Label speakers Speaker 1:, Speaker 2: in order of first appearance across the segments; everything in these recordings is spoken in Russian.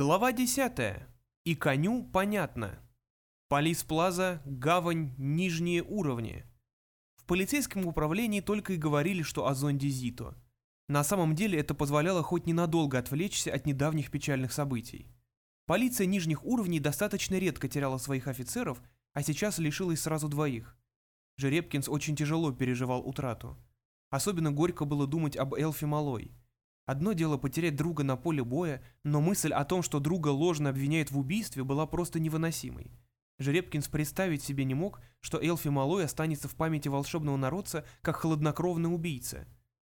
Speaker 1: Глава 10. И коню понятно. Полис Плаза, гавань, нижние уровни. В полицейском управлении только и говорили, что о зонде Зито. На самом деле это позволяло хоть ненадолго отвлечься от недавних печальных событий. Полиция нижних уровней достаточно редко теряла своих офицеров, а сейчас лишилась сразу двоих. Жеребкинс очень тяжело переживал утрату. Особенно горько было думать об Элфи Малой – Одно дело потерять друга на поле боя, но мысль о том, что друга ложно обвиняют в убийстве, была просто невыносимой. Жеребкинс представить себе не мог, что Элфи Малой останется в памяти волшебного народца как хладнокровный убийца.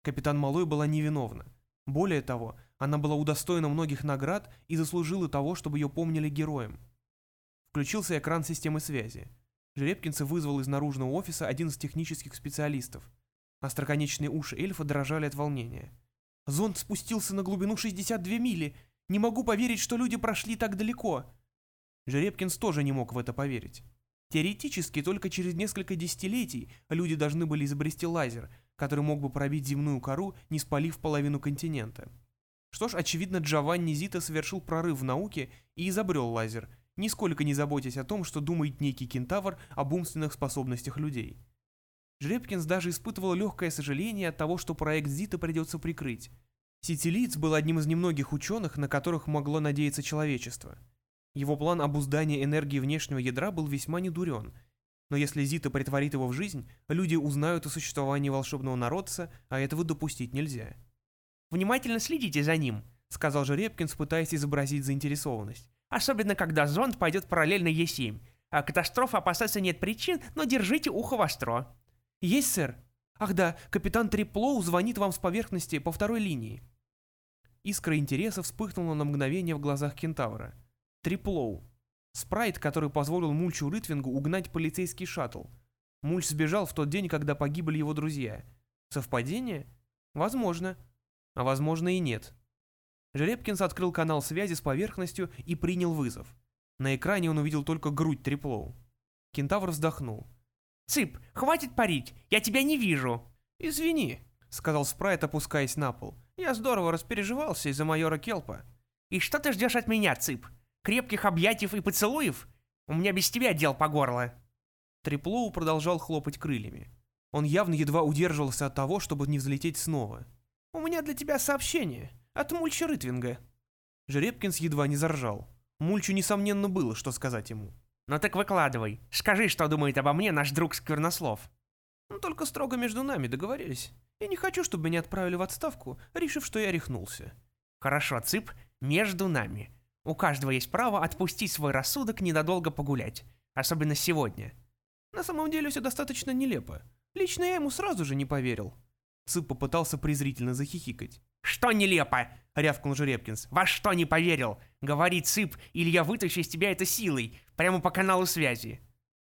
Speaker 1: Капитан Малой была невиновна. Более того, она была удостоена многих наград и заслужила того, чтобы ее помнили героем. Включился экран системы связи. Жеребкинса вызвал из наружного офиса один из технических специалистов. Остроконечные уши эльфа дрожали от волнения. Зонд спустился на глубину 62 мили. Не могу поверить, что люди прошли так далеко. Жеребкинс тоже не мог в это поверить. Теоретически, только через несколько десятилетий люди должны были изобрести лазер, который мог бы пробить земную кору, не спалив половину континента. Что ж, очевидно, Джованни Зита совершил прорыв в науке и изобрел лазер, нисколько не заботясь о том, что думает некий кентавр об умственных способностях людей. Жребкинс даже испытывал легкое сожаление от того, что проект Зита придется прикрыть. Ситилиц был одним из немногих ученых, на которых могло надеяться человечество. Его план обуздания энергии внешнего ядра был весьма недурен, но если Зита притворит его в жизнь, люди узнают о существовании волшебного народца, а этого допустить нельзя.
Speaker 2: «Внимательно следите за ним», — сказал Жеребкинс, пытаясь изобразить заинтересованность. «Особенно, когда зонд пойдет параллельно Е7. А катастрофы опасаться нет причин, но держите ухо востро».
Speaker 1: «Есть, сэр. Ах да, капитан Триплоу звонит вам с поверхности по второй линии». Искра интереса вспыхнула на мгновение в глазах кентавра. Триплоу. Спрайт, который позволил Мульчу Рытвингу угнать полицейский шаттл. Мульч сбежал в тот день, когда погибли его друзья. Совпадение? Возможно. А возможно и нет. Жеребкинс открыл канал связи с поверхностью и принял вызов. На экране он увидел только грудь Триплоу. Кентавр вздохнул.
Speaker 2: «Цып, хватит парить, я тебя не вижу!»
Speaker 1: «Извини», — сказал Спрайт, опускаясь на пол. «Я здорово распереживался из-за майора Келпа».
Speaker 2: «И что ты ждешь от меня, Цып? Крепких объятий и поцелуев? У меня без тебя дел по горло».
Speaker 1: Триплоу продолжал хлопать крыльями. Он явно едва удерживался от того, чтобы не взлететь снова. «У меня для тебя сообщение. От Мульча Рытвинга». Жеребкинс едва не заржал. Мульчу, несомненно, было, что сказать ему.
Speaker 2: Ну так выкладывай. Скажи, что думает обо мне наш друг Сквернослов.
Speaker 1: Ну только строго между нами договорились. Я не хочу, чтобы меня отправили в отставку, решив, что я рехнулся.
Speaker 2: Хорошо, Цып, между нами. У каждого есть право отпустить свой рассудок ненадолго погулять. Особенно сегодня.
Speaker 1: На самом деле все достаточно нелепо. Лично я ему сразу же не поверил. Цып попытался презрительно захихикать.
Speaker 2: «Что нелепо?» — рявкнул Жеребкинс. «Во что не поверил? Говори, Цып, или я вытащу из тебя это силой. Прямо по каналу связи.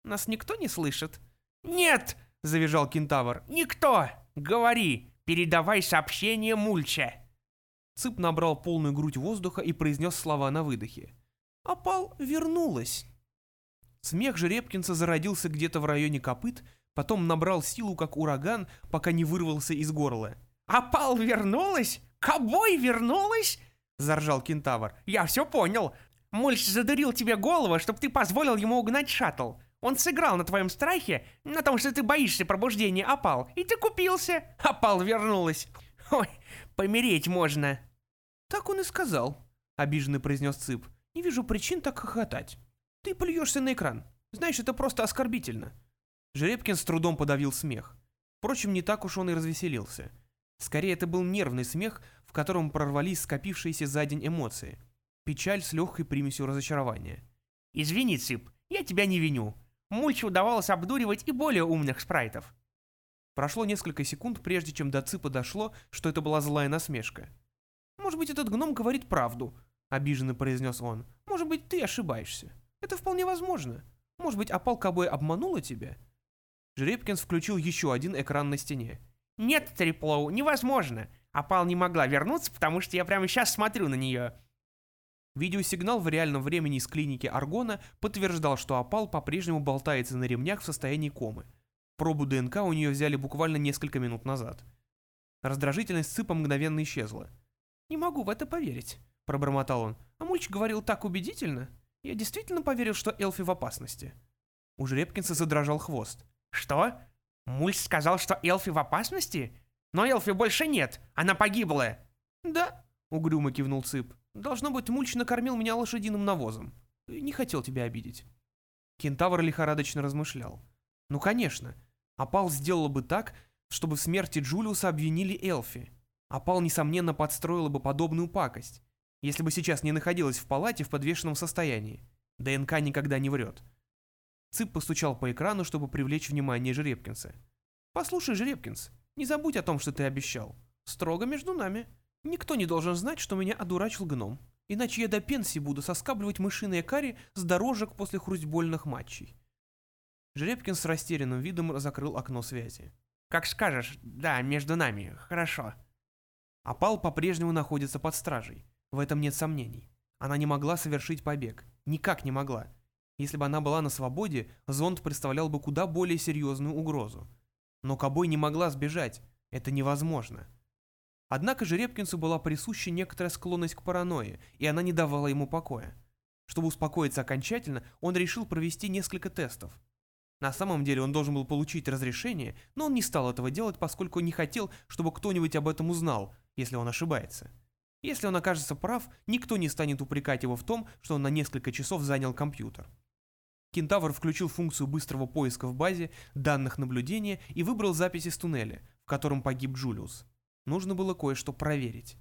Speaker 1: Нас никто не слышит.
Speaker 2: Нет, завизжал кентавр. Никто. Говори, передавай сообщение Мульча.
Speaker 1: Цып набрал полную грудь воздуха и произнес слова на выдохе. «Опал вернулась». Смех Жеребкинса зародился где-то в районе копыт, потом набрал силу, как ураган, пока не вырвался из горла.
Speaker 2: «Опал вернулась? Кобой вернулась?» — заржал кентавр. «Я все понял. Мульч задурил тебе голову, чтобы ты позволил ему угнать шаттл. Он сыграл на твоем страхе, на том, что ты боишься пробуждения опал, и ты купился. Опал вернулась. Ой, помереть можно.
Speaker 1: Так он и сказал, обиженно произнес Цып. Не вижу причин так хохотать. Ты плюешься на экран. Знаешь, это просто оскорбительно. Жеребкин с трудом подавил смех. Впрочем, не так уж он и развеселился. Скорее, это был нервный смех, в котором прорвались скопившиеся за день эмоции. Печаль с легкой примесью разочарования.
Speaker 2: «Извини, Цып, я тебя не виню. Мульчу удавалось обдуривать и более умных спрайтов».
Speaker 1: Прошло несколько секунд, прежде чем до Цыпа дошло, что это была злая насмешка. «Может быть, этот гном говорит правду», — обиженно произнес он. «Может быть, ты ошибаешься. Это вполне возможно. Может быть, опал Кобой обманула тебя?» Жеребкинс включил еще один экран на стене.
Speaker 2: «Нет, Триплоу, невозможно. Опал не могла вернуться, потому что я прямо сейчас смотрю на нее.
Speaker 1: Видеосигнал в реальном времени из клиники Аргона подтверждал, что опал по-прежнему болтается на ремнях в состоянии комы. Пробу ДНК у нее взяли буквально несколько минут назад. Раздражительность Цыпа мгновенно исчезла. «Не могу в это поверить», — пробормотал он. А Мульч говорил так убедительно. Я действительно поверил, что Элфи в опасности. У Жеребкинса задрожал хвост.
Speaker 2: Что? Мульч сказал, что Элфи в опасности? Но Элфи больше нет, она погибла.
Speaker 1: Да, угрюмо кивнул Цып. Должно быть, Мульч накормил меня лошадиным навозом. Не хотел тебя обидеть. Кентавр лихорадочно размышлял. Ну, конечно. Апал сделала бы так, чтобы в смерти Джулиуса обвинили Элфи. Апал, несомненно, подстроила бы подобную пакость, если бы сейчас не находилась в палате в подвешенном состоянии. ДНК никогда не врет. Цып постучал по экрану, чтобы привлечь внимание Жеребкинса. «Послушай, Жеребкинс, не забудь о том, что ты обещал. Строго между нами. Никто не должен знать, что меня одурачил гном. Иначе я до пенсии буду соскабливать мышиные карри с дорожек после хрустьбольных матчей». Жеребкин с растерянным видом закрыл окно связи.
Speaker 2: «Как скажешь, да, между нами, хорошо».
Speaker 1: Апал по-прежнему находится под стражей. В этом нет сомнений. Она не могла совершить побег. Никак не могла. Если бы она была на свободе, зонд представлял бы куда более серьезную угрозу. Но Кобой не могла сбежать. Это невозможно. Однако Жеребкинсу была присуща некоторая склонность к паранойи, и она не давала ему покоя. Чтобы успокоиться окончательно, он решил провести несколько тестов. На самом деле он должен был получить разрешение, но он не стал этого делать, поскольку не хотел, чтобы кто-нибудь об этом узнал, если он ошибается. Если он окажется прав, никто не станет упрекать его в том, что он на несколько часов занял компьютер. Кентавр включил функцию быстрого поиска в базе данных наблюдения и выбрал запись из туннеля, в котором погиб Джулиус. Нужно было кое-что проверить.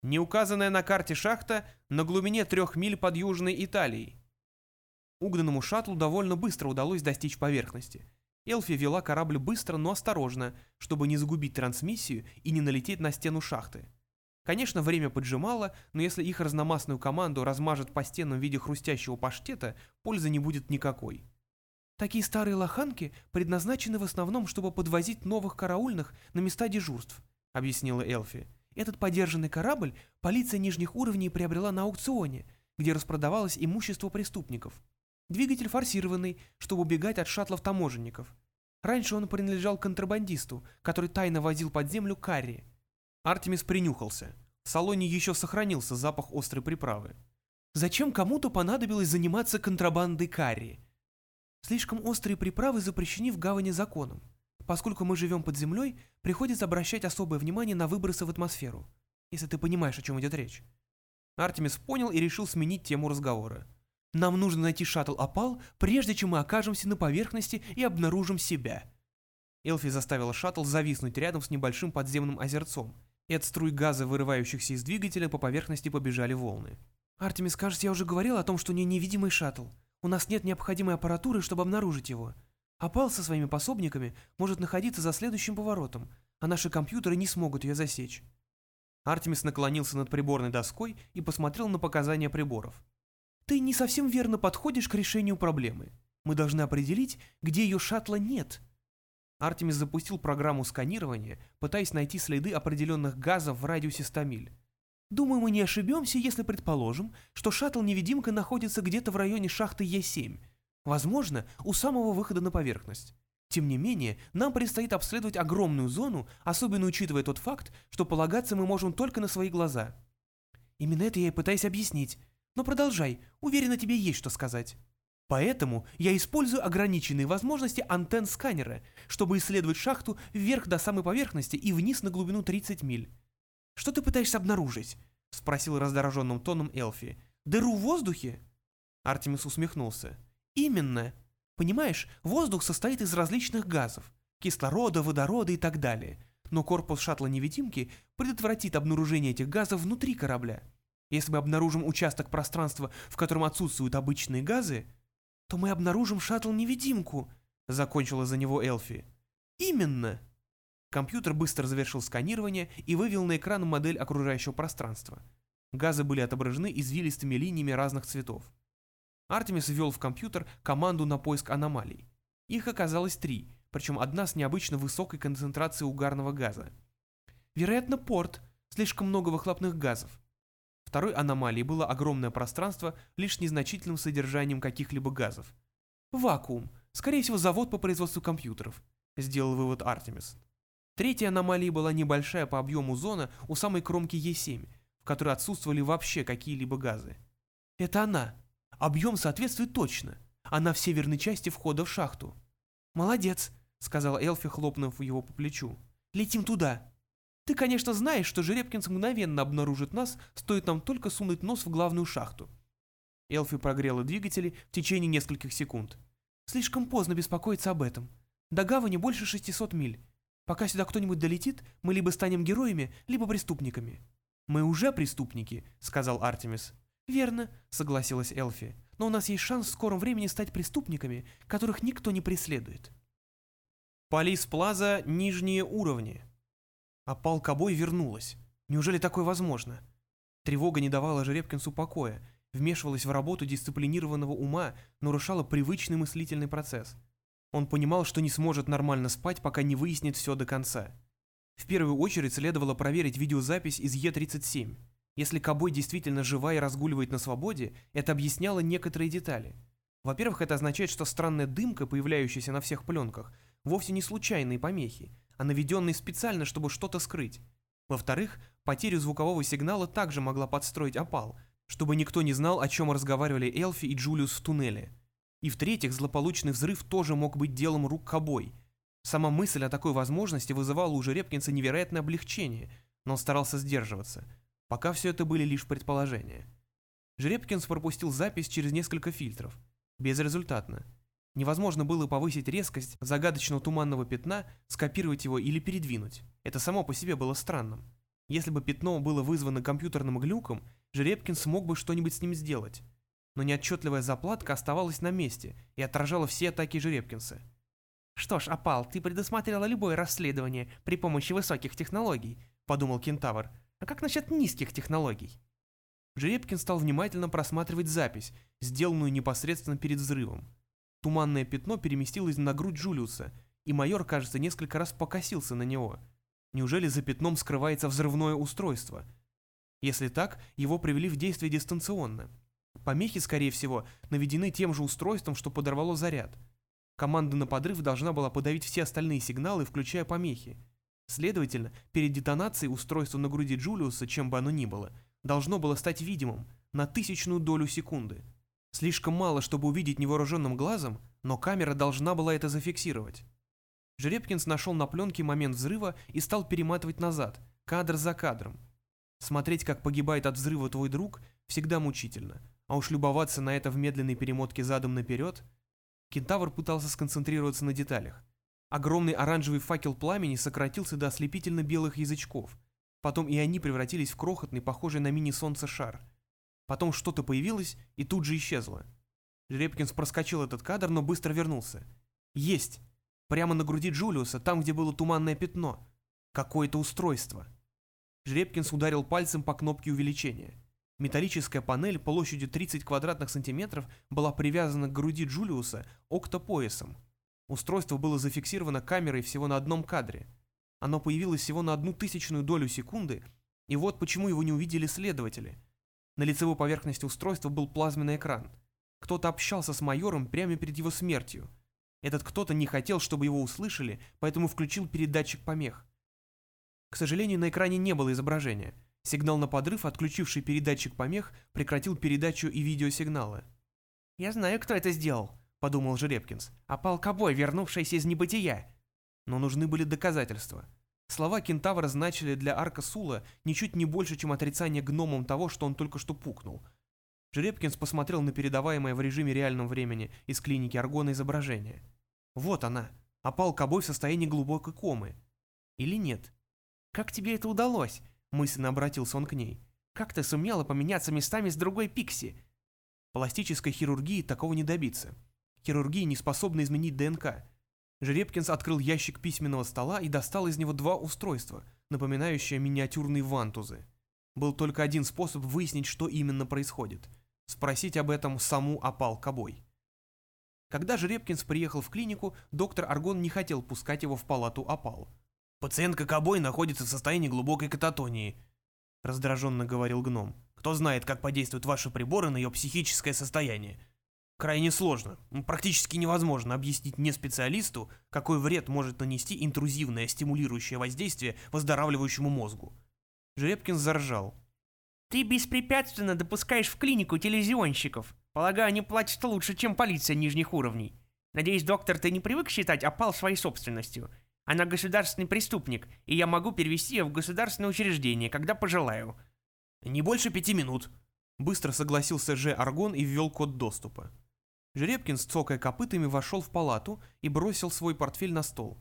Speaker 1: Не указанная на карте шахта на глубине трех миль под Южной Италией. Угнанному шаттлу довольно быстро удалось достичь поверхности. Элфи вела корабль быстро, но осторожно, чтобы не загубить трансмиссию и не налететь на стену шахты. Конечно, время поджимало, но если их разномастную команду размажет по стенам в виде хрустящего паштета, пользы не будет никакой. Такие старые лоханки предназначены в основном, чтобы подвозить новых караульных на места дежурств, объяснила Элфи. Этот подержанный корабль полиция нижних уровней приобрела на аукционе, где распродавалось имущество преступников. Двигатель форсированный, чтобы убегать от шаттлов таможенников. Раньше он принадлежал контрабандисту, который тайно возил под землю карри. Артемис принюхался. В салоне еще сохранился запах острой приправы. Зачем кому-то понадобилось заниматься контрабандой карри? Слишком острые приправы запрещены в гавани законом. Поскольку мы живем под землей, приходится обращать особое внимание на выбросы в атмосферу. Если ты понимаешь, о чем идет речь. Артемис понял и решил сменить тему разговора. Нам нужно найти шаттл Апал, прежде чем мы окажемся на поверхности и обнаружим себя. Элфи заставила шаттл зависнуть рядом с небольшим подземным озерцом, и от струй газа, вырывающихся из двигателя, по поверхности побежали волны. «Артемис, кажется, я уже говорил о том, что не невидимый шаттл. У нас нет необходимой аппаратуры, чтобы обнаружить его. Апал со своими пособниками может находиться за следующим поворотом, а наши компьютеры не смогут ее засечь». Артемис наклонился над приборной доской и посмотрел на показания приборов. Ты не совсем верно подходишь к решению проблемы. Мы должны определить, где ее шаттла нет. Артемис запустил программу сканирования, пытаясь найти следы определенных газов в радиусе 100 миль. Думаю, мы не ошибемся, если предположим, что шаттл-невидимка находится где-то в районе шахты Е7, возможно, у самого выхода на поверхность. Тем не менее, нам предстоит обследовать огромную зону, особенно учитывая тот факт, что полагаться мы можем только на свои глаза. Именно это я и пытаюсь объяснить, но продолжай, уверена, тебе есть что сказать. Поэтому я использую ограниченные возможности антенн сканера, чтобы исследовать шахту вверх до самой поверхности и вниз на глубину 30 миль. Что ты пытаешься обнаружить? Спросил раздраженным тоном Элфи. Дыру в воздухе? Артемис усмехнулся. Именно. Понимаешь, воздух состоит из различных газов. Кислорода, водорода и так далее. Но корпус шаттла-невидимки предотвратит обнаружение этих газов внутри корабля. Если мы обнаружим участок пространства, в котором отсутствуют обычные газы, то мы обнаружим шаттл-невидимку», — закончила за него Элфи. «Именно!» Компьютер быстро завершил сканирование и вывел на экран модель окружающего пространства. Газы были отображены извилистыми линиями разных цветов. Артемис ввел в компьютер команду на поиск аномалий. Их оказалось три, причем одна с необычно высокой концентрацией угарного газа. Вероятно, порт, слишком много выхлопных газов. Второй аномалией было огромное пространство лишь с незначительным содержанием каких-либо газов. Вакуум. Скорее всего, завод по производству компьютеров, сделал вывод Артемис. Третьей аномалией была небольшая по объему зона у самой кромки Е7, в которой отсутствовали вообще какие-либо газы. «Это она. Объем соответствует точно. Она в северной части входа в шахту». «Молодец», — сказала Элфи, хлопнув его по плечу. «Летим туда». «Ты, конечно, знаешь, что Жеребкинс мгновенно обнаружит нас, стоит нам только сунуть нос в главную шахту». Элфи прогрела двигатели в течение нескольких секунд. «Слишком поздно беспокоиться об этом. До гавани больше 600 миль. Пока сюда кто-нибудь долетит, мы либо станем героями, либо преступниками». «Мы уже преступники», — сказал Артемис. «Верно», — согласилась Элфи. «Но у нас есть шанс в скором времени стать преступниками, которых никто не преследует».
Speaker 2: Полис Плаза — нижние уровни.
Speaker 1: А Палкобой вернулась. Неужели такое возможно? Тревога не давала Жеребкинсу покоя, вмешивалась в работу дисциплинированного ума, нарушала привычный мыслительный процесс. Он понимал, что не сможет нормально спать, пока не выяснит все до конца. В первую очередь следовало проверить видеозапись из Е-37. Если Кобой действительно жива и разгуливает на свободе, это объясняло некоторые детали. Во-первых, это означает, что странная дымка, появляющаяся на всех пленках, вовсе не случайные помехи, а наведенные специально, чтобы что-то скрыть. Во-вторых, потерю звукового сигнала также могла подстроить опал, чтобы никто не знал, о чем разговаривали Элфи и Джулиус в туннеле. И в-третьих, злополучный взрыв тоже мог быть делом рук Кобой. Сама мысль о такой возможности вызывала у Жеребкинса невероятное облегчение, но он старался сдерживаться. Пока все это были лишь предположения. Жеребкинс пропустил запись через несколько фильтров. Безрезультатно. Невозможно было повысить резкость загадочного туманного пятна, скопировать его или передвинуть. Это само по себе было странным. Если бы пятно было вызвано компьютерным глюком, Жеребкин смог бы что-нибудь с ним сделать. Но неотчетливая заплатка оставалась на месте и отражала все атаки Жеребкинса.
Speaker 2: «Что ж, Апал, ты предусмотрела любое расследование при помощи высоких технологий», — подумал Кентавр. «А как насчет низких технологий?»
Speaker 1: Жеребкин стал внимательно просматривать запись, сделанную непосредственно перед взрывом. Туманное пятно переместилось на грудь Джулиуса, и майор, кажется, несколько раз покосился на него. Неужели за пятном скрывается взрывное устройство? Если так, его привели в действие дистанционно. Помехи, скорее всего, наведены тем же устройством, что подорвало заряд. Команда на подрыв должна была подавить все остальные сигналы, включая помехи. Следовательно, перед детонацией устройство на груди Джулиуса, чем бы оно ни было, должно было стать видимым на тысячную долю секунды. Слишком мало, чтобы увидеть невооруженным глазом, но камера должна была это зафиксировать. Жеребкинс нашел на пленке момент взрыва и стал перематывать назад, кадр за кадром. Смотреть, как погибает от взрыва твой друг, всегда мучительно, а уж любоваться на это в медленной перемотке задом наперед... Кентавр пытался сконцентрироваться на деталях. Огромный оранжевый факел пламени сократился до ослепительно-белых язычков. Потом и они превратились в крохотный, похожий на мини-солнце шар. Потом что-то появилось и тут же исчезло. Жеребкинс проскочил этот кадр, но быстро вернулся. Есть! Прямо на груди Джулиуса, там, где было туманное пятно. Какое-то устройство. Жеребкинс ударил пальцем по кнопке увеличения. Металлическая панель площадью 30 квадратных сантиметров была привязана к груди Джулиуса октопоясом. Устройство было зафиксировано камерой всего на одном кадре. Оно появилось всего на одну тысячную долю секунды, и вот почему его не увидели следователи. На лицевой поверхности устройства был плазменный экран. Кто-то общался с майором прямо перед его смертью. Этот кто-то не хотел, чтобы его услышали, поэтому включил передатчик помех. К сожалению, на экране не было изображения. Сигнал на подрыв, отключивший передатчик помех, прекратил передачу и видеосигналы.
Speaker 2: «Я знаю, кто это сделал», — подумал Жеребкинс. «Опал кобой, вернувшийся из небытия».
Speaker 1: Но нужны были доказательства. Слова кентавра значили для Арка Сула ничуть не больше, чем отрицание гномом того, что он только что пукнул. Жеребкинс посмотрел на передаваемое в режиме реального времени из клиники Аргона изображение. Вот она, опал кобой в состоянии глубокой комы. Или нет?
Speaker 2: «Как тебе это удалось?» — мысленно обратился он к ней. «Как ты сумела поменяться местами с другой Пикси?»
Speaker 1: Пластической хирургии такого не добиться. Хирургия не способна изменить ДНК. Жеребкинс открыл ящик письменного стола и достал из него два устройства, напоминающие миниатюрные вантузы. Был только один способ выяснить, что именно происходит. Спросить об этом саму опал Кобой. Когда Жеребкинс приехал в клинику, доктор Аргон не хотел пускать его в палату опал.
Speaker 3: «Пациентка Кобой находится в состоянии глубокой кататонии», — раздраженно говорил гном. «Кто знает, как подействуют ваши приборы на ее психическое состояние? Крайне сложно, практически невозможно объяснить не специалисту, какой вред может нанести интрузивное стимулирующее воздействие выздоравливающему мозгу».
Speaker 1: Жеребкин заржал.
Speaker 2: Ты беспрепятственно допускаешь в клинику телевизионщиков. Полагаю, они платят лучше, чем полиция нижних уровней. Надеюсь, доктор, ты не привык считать опал своей собственностью. Она государственный преступник, и я могу перевести ее в государственное учреждение, когда пожелаю.
Speaker 3: Не больше пяти минут.
Speaker 1: Быстро согласился Ж. Аргон и ввел код доступа. Жеребкин, цокая копытами, вошел в палату и бросил свой портфель на стол.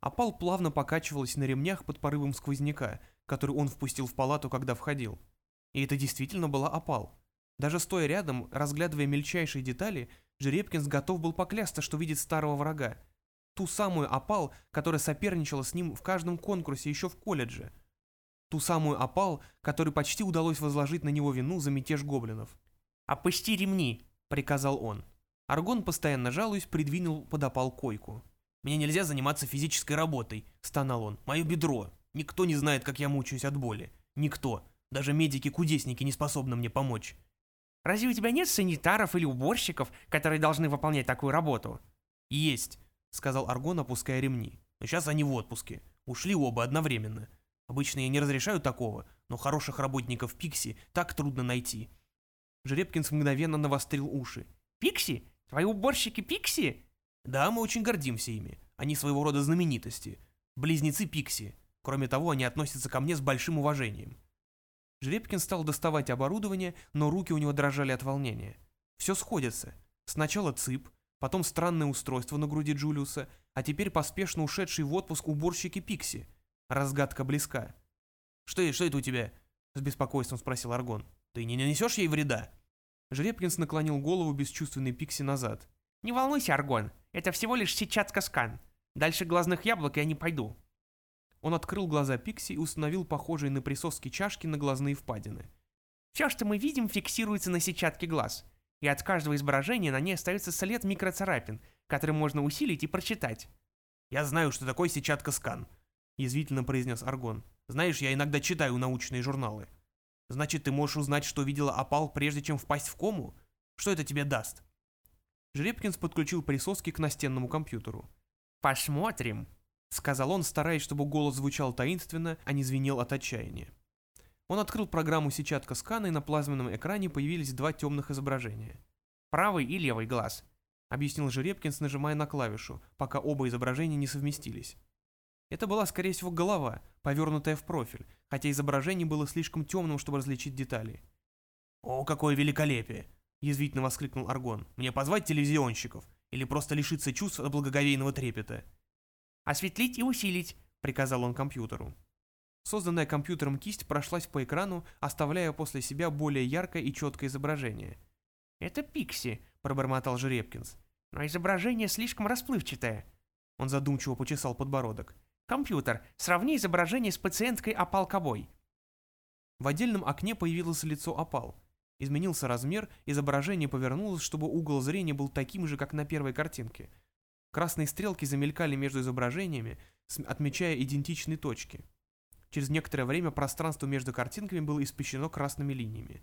Speaker 1: Опал плавно покачивалась на ремнях под порывом сквозняка, который он впустил в палату, когда входил. И это действительно была опал. Даже стоя рядом, разглядывая мельчайшие детали, Жеребкинс готов был поклясться, что видит старого врага. Ту самую опал, которая соперничала с ним в каждом конкурсе еще в колледже. Ту самую опал, которой почти удалось возложить на него вину за мятеж гоблинов.
Speaker 2: «Опусти ремни», — приказал он.
Speaker 1: Аргон, постоянно жалуясь, придвинул под опал койку.
Speaker 3: «Мне нельзя заниматься физической работой», — стонал он. «Мое бедро. Никто не знает, как я мучаюсь от боли. Никто. Даже медики-кудесники не способны мне помочь.
Speaker 2: Разве у тебя нет санитаров или уборщиков, которые должны выполнять такую работу?
Speaker 3: Есть, сказал Аргон, опуская ремни. Но сейчас они в отпуске. Ушли оба одновременно. Обычно я не разрешаю такого, но хороших работников Пикси так трудно найти.
Speaker 1: Жеребкинс мгновенно навострил уши.
Speaker 2: «Пикси? Твои уборщики Пикси?»
Speaker 3: «Да, мы очень гордимся ими. Они своего рода знаменитости. Близнецы Пикси. Кроме того, они относятся ко мне с большим уважением.
Speaker 1: Жеребкин стал доставать оборудование, но руки у него дрожали от волнения. Все сходится. Сначала ЦИП, потом странное устройство на груди Джулиуса, а теперь поспешно ушедший в отпуск уборщики Пикси. Разгадка близка.
Speaker 3: «Что, что это у тебя?» — с беспокойством спросил Аргон. «Ты не нанесешь ей вреда?»
Speaker 1: Жеребкинс наклонил голову бесчувственной Пикси назад.
Speaker 2: «Не волнуйся, Аргон, это всего лишь сетчатка-скан. Дальше глазных яблок я не пойду.
Speaker 1: Он открыл глаза Пикси и установил похожие на присоски чашки на глазные впадины.
Speaker 2: Все, что мы видим, фиксируется на сетчатке глаз. И от каждого изображения на ней остается след микроцарапин, который можно усилить и прочитать.
Speaker 3: «Я знаю, что такое сетчатка-скан», — язвительно произнес Аргон. «Знаешь, я иногда читаю научные журналы. Значит, ты можешь узнать, что видела опал, прежде чем впасть в кому? Что это тебе даст?»
Speaker 1: Жеребкинс подключил присоски к настенному компьютеру.
Speaker 2: «Посмотрим»,
Speaker 1: сказал он, стараясь, чтобы голос звучал таинственно, а не звенел от отчаяния. Он открыл программу сетчатка скана, и на плазменном экране появились два темных изображения.
Speaker 2: «Правый и левый глаз», —
Speaker 1: объяснил Жеребкинс, нажимая на клавишу, пока оба изображения не совместились. Это была, скорее всего, голова, повернутая в профиль, хотя изображение было слишком темным, чтобы различить детали.
Speaker 3: «О, какое великолепие!» — язвительно воскликнул Аргон. «Мне позвать телевизионщиков? Или просто лишиться чувств от благоговейного трепета?»
Speaker 2: «Осветлить и усилить», — приказал он компьютеру.
Speaker 1: Созданная компьютером кисть прошлась по экрану, оставляя после себя более яркое и четкое изображение.
Speaker 2: «Это Пикси», — пробормотал Жеребкинс. «Но изображение слишком расплывчатое».
Speaker 1: Он задумчиво почесал подбородок.
Speaker 2: «Компьютер, сравни изображение с пациенткой Опал Кобой».
Speaker 1: В отдельном окне появилось лицо Опал. Изменился размер, изображение повернулось, чтобы угол зрения был таким же, как на первой картинке — Красные стрелки замелькали между изображениями, отмечая идентичные точки. Через некоторое время пространство между картинками было испещрено красными линиями.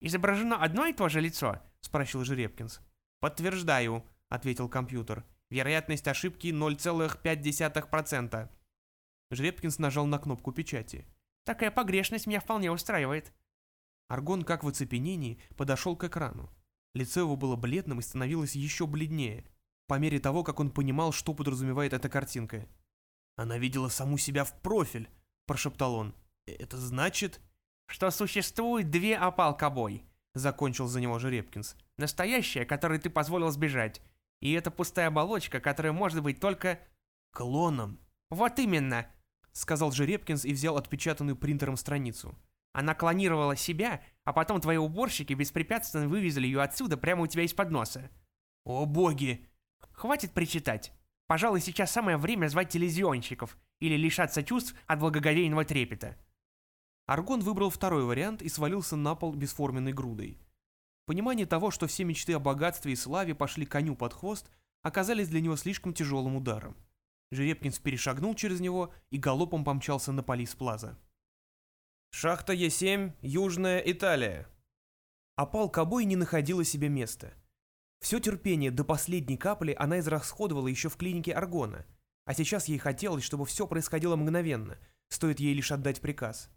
Speaker 2: «Изображено одно и то же лицо?» — спросил Жеребкинс.
Speaker 1: «Подтверждаю», — ответил компьютер. «Вероятность ошибки 0,5%. Жеребкинс нажал на кнопку печати.
Speaker 2: «Такая погрешность меня вполне устраивает».
Speaker 1: Аргон, как в оцепенении, подошел к экрану. Лицо его было бледным и становилось еще бледнее по мере того, как он понимал, что подразумевает эта картинка.
Speaker 3: «Она видела саму себя в профиль», — прошептал он. «Э, «Это значит...»
Speaker 2: «Что существует две опалкобой», — закончил за него Жеребкинс. «Настоящая, которой ты позволил сбежать. И это пустая оболочка, которая может быть только...»
Speaker 3: «Клоном».
Speaker 2: «Вот именно», —
Speaker 1: сказал Жеребкинс и взял отпечатанную принтером страницу.
Speaker 2: «Она клонировала себя, а потом твои уборщики беспрепятственно вывезли ее отсюда прямо у тебя из-под носа».
Speaker 3: «О боги!»
Speaker 2: Хватит причитать. Пожалуй, сейчас самое время звать телевизионщиков или лишаться чувств от благоговейного трепета.
Speaker 1: Аргон выбрал второй вариант и свалился на пол бесформенной грудой. Понимание того, что все мечты о богатстве и славе пошли коню под хвост, оказались для него слишком тяжелым ударом. Жеребкинс перешагнул через него и галопом помчался на Полис Плаза. Шахта Е7, Южная Италия. Опал Кобой не находила себе места. Все терпение до последней капли она израсходовала еще в клинике Аргона, а сейчас ей хотелось, чтобы все происходило мгновенно, стоит ей лишь отдать приказ.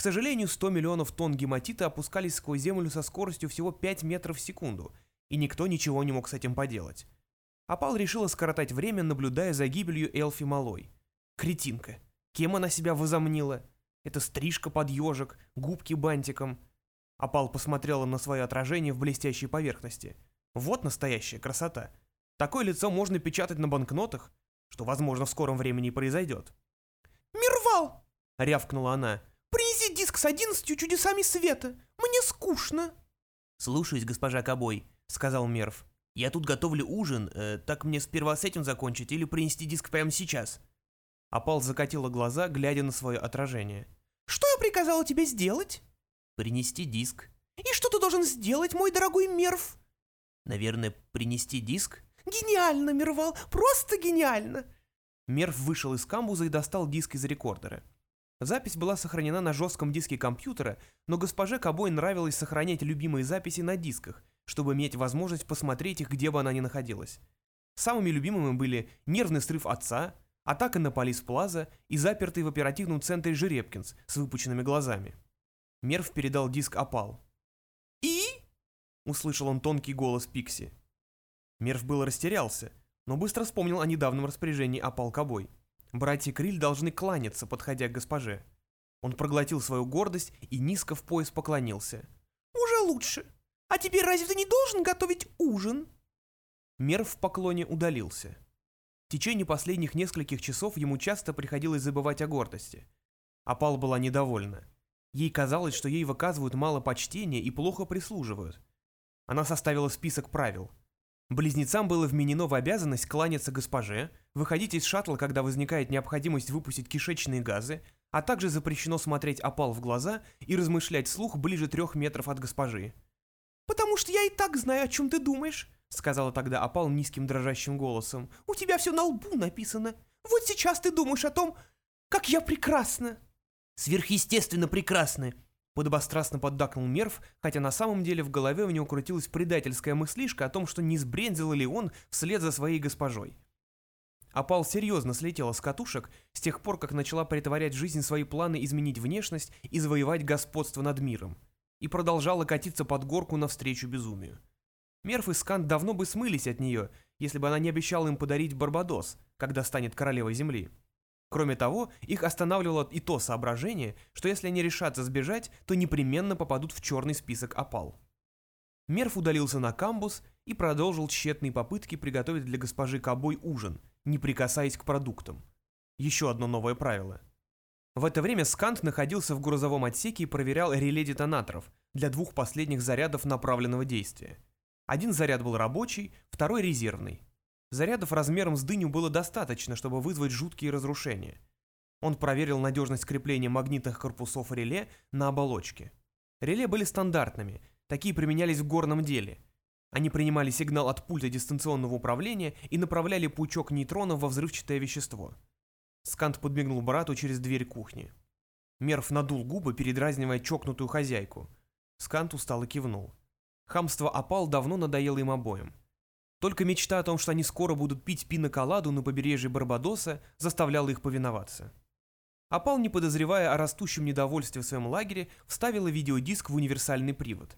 Speaker 1: К сожалению, 100 миллионов тонн гематита опускались сквозь землю со скоростью всего 5 метров в секунду, и никто ничего не мог с этим поделать. Апал решила скоротать время, наблюдая за гибелью Элфи Малой. Кретинка. Кем она себя возомнила? Это стрижка под ежик, губки бантиком. Апал посмотрела на свое отражение в блестящей поверхности. Вот настоящая красота. Такое лицо можно печатать на банкнотах, что, возможно, в скором времени произойдет.
Speaker 2: «Мирвал!»
Speaker 1: — рявкнула она.
Speaker 2: «Принеси с одиннадцатью чудесами света. Мне скучно».
Speaker 3: «Слушаюсь, госпожа Кобой», — сказал Мерв. «Я тут готовлю ужин. Э, так мне сперва с этим закончить или принести диск прямо сейчас?»
Speaker 1: Апал закатила глаза, глядя на свое отражение.
Speaker 2: «Что я приказала тебе сделать?»
Speaker 3: «Принести диск».
Speaker 2: «И что ты должен сделать, мой дорогой Мерв?»
Speaker 3: «Наверное, принести диск?»
Speaker 2: «Гениально, Мервал, просто гениально!»
Speaker 1: Мерв вышел из камбуза и достал диск из рекордера. Запись была сохранена на жестком диске компьютера, но госпоже Кобой нравилось сохранять любимые записи на дисках, чтобы иметь возможность посмотреть их, где бы она ни находилась. Самыми любимыми были «Нервный срыв отца», «Атака на Полис Плаза» и запертый в оперативном центре Жеребкинс с выпученными глазами. Мерв передал диск опал.
Speaker 2: «И?»
Speaker 1: — услышал он тонкий голос Пикси. Мерв был растерялся, но быстро вспомнил о недавнем распоряжении опал Кобой. Братья Криль должны кланяться, подходя к госпоже. Он проглотил свою гордость и низко в пояс поклонился.
Speaker 2: «Уже лучше. А теперь разве ты не должен готовить ужин?»
Speaker 1: Мерв в поклоне удалился. В течение последних нескольких часов ему часто приходилось забывать о гордости. Апал была недовольна. Ей казалось, что ей выказывают мало почтения и плохо прислуживают. Она составила список правил. Близнецам было вменено в обязанность кланяться госпоже, выходить из шаттла, когда возникает необходимость выпустить кишечные газы, а также запрещено смотреть опал в глаза и размышлять слух ближе трех метров от госпожи.
Speaker 2: «Потому что я и так знаю, о чем ты думаешь», — сказала тогда опал низким дрожащим голосом. «У тебя все на лбу написано. Вот сейчас ты думаешь о том, как я прекрасна».
Speaker 3: «Сверхъестественно прекрасны», —
Speaker 1: подобострастно поддакнул Мерв, хотя на самом деле в голове у него крутилась предательская мыслишка о том, что не сбрендил ли он вслед за своей госпожой. Апал серьезно слетела с катушек с тех пор, как начала притворять жизнь свои планы изменить внешность и завоевать господство над миром, и продолжала катиться под горку навстречу безумию. Мерф и Скант давно бы смылись от нее, если бы она не обещала им подарить Барбадос, когда станет королевой земли. Кроме того, их останавливало и то соображение, что если они решатся сбежать, то непременно попадут в черный список опал. Мерф удалился на камбус и продолжил тщетные попытки приготовить для госпожи Кобой ужин, не прикасаясь к продуктам. Еще одно новое правило. В это время Скант находился в грузовом отсеке и проверял реле детонаторов для двух последних зарядов направленного действия. Один заряд был рабочий, второй резервный. Зарядов размером с дыню было достаточно, чтобы вызвать жуткие разрушения. Он проверил надежность крепления магнитных корпусов реле на оболочке. Реле были стандартными, такие применялись в горном деле. Они принимали сигнал от пульта дистанционного управления и направляли пучок нейтронов во взрывчатое вещество. Скант подмигнул брату через дверь кухни. Мерв надул губы, передразнивая чокнутую хозяйку. Скант устало кивнул. Хамство опал давно надоело им обоим. Только мечта о том, что они скоро будут пить пиноколаду на побережье Барбадоса, заставляла их повиноваться. Апал, не подозревая о растущем недовольстве в своем лагере, вставила видеодиск в универсальный привод.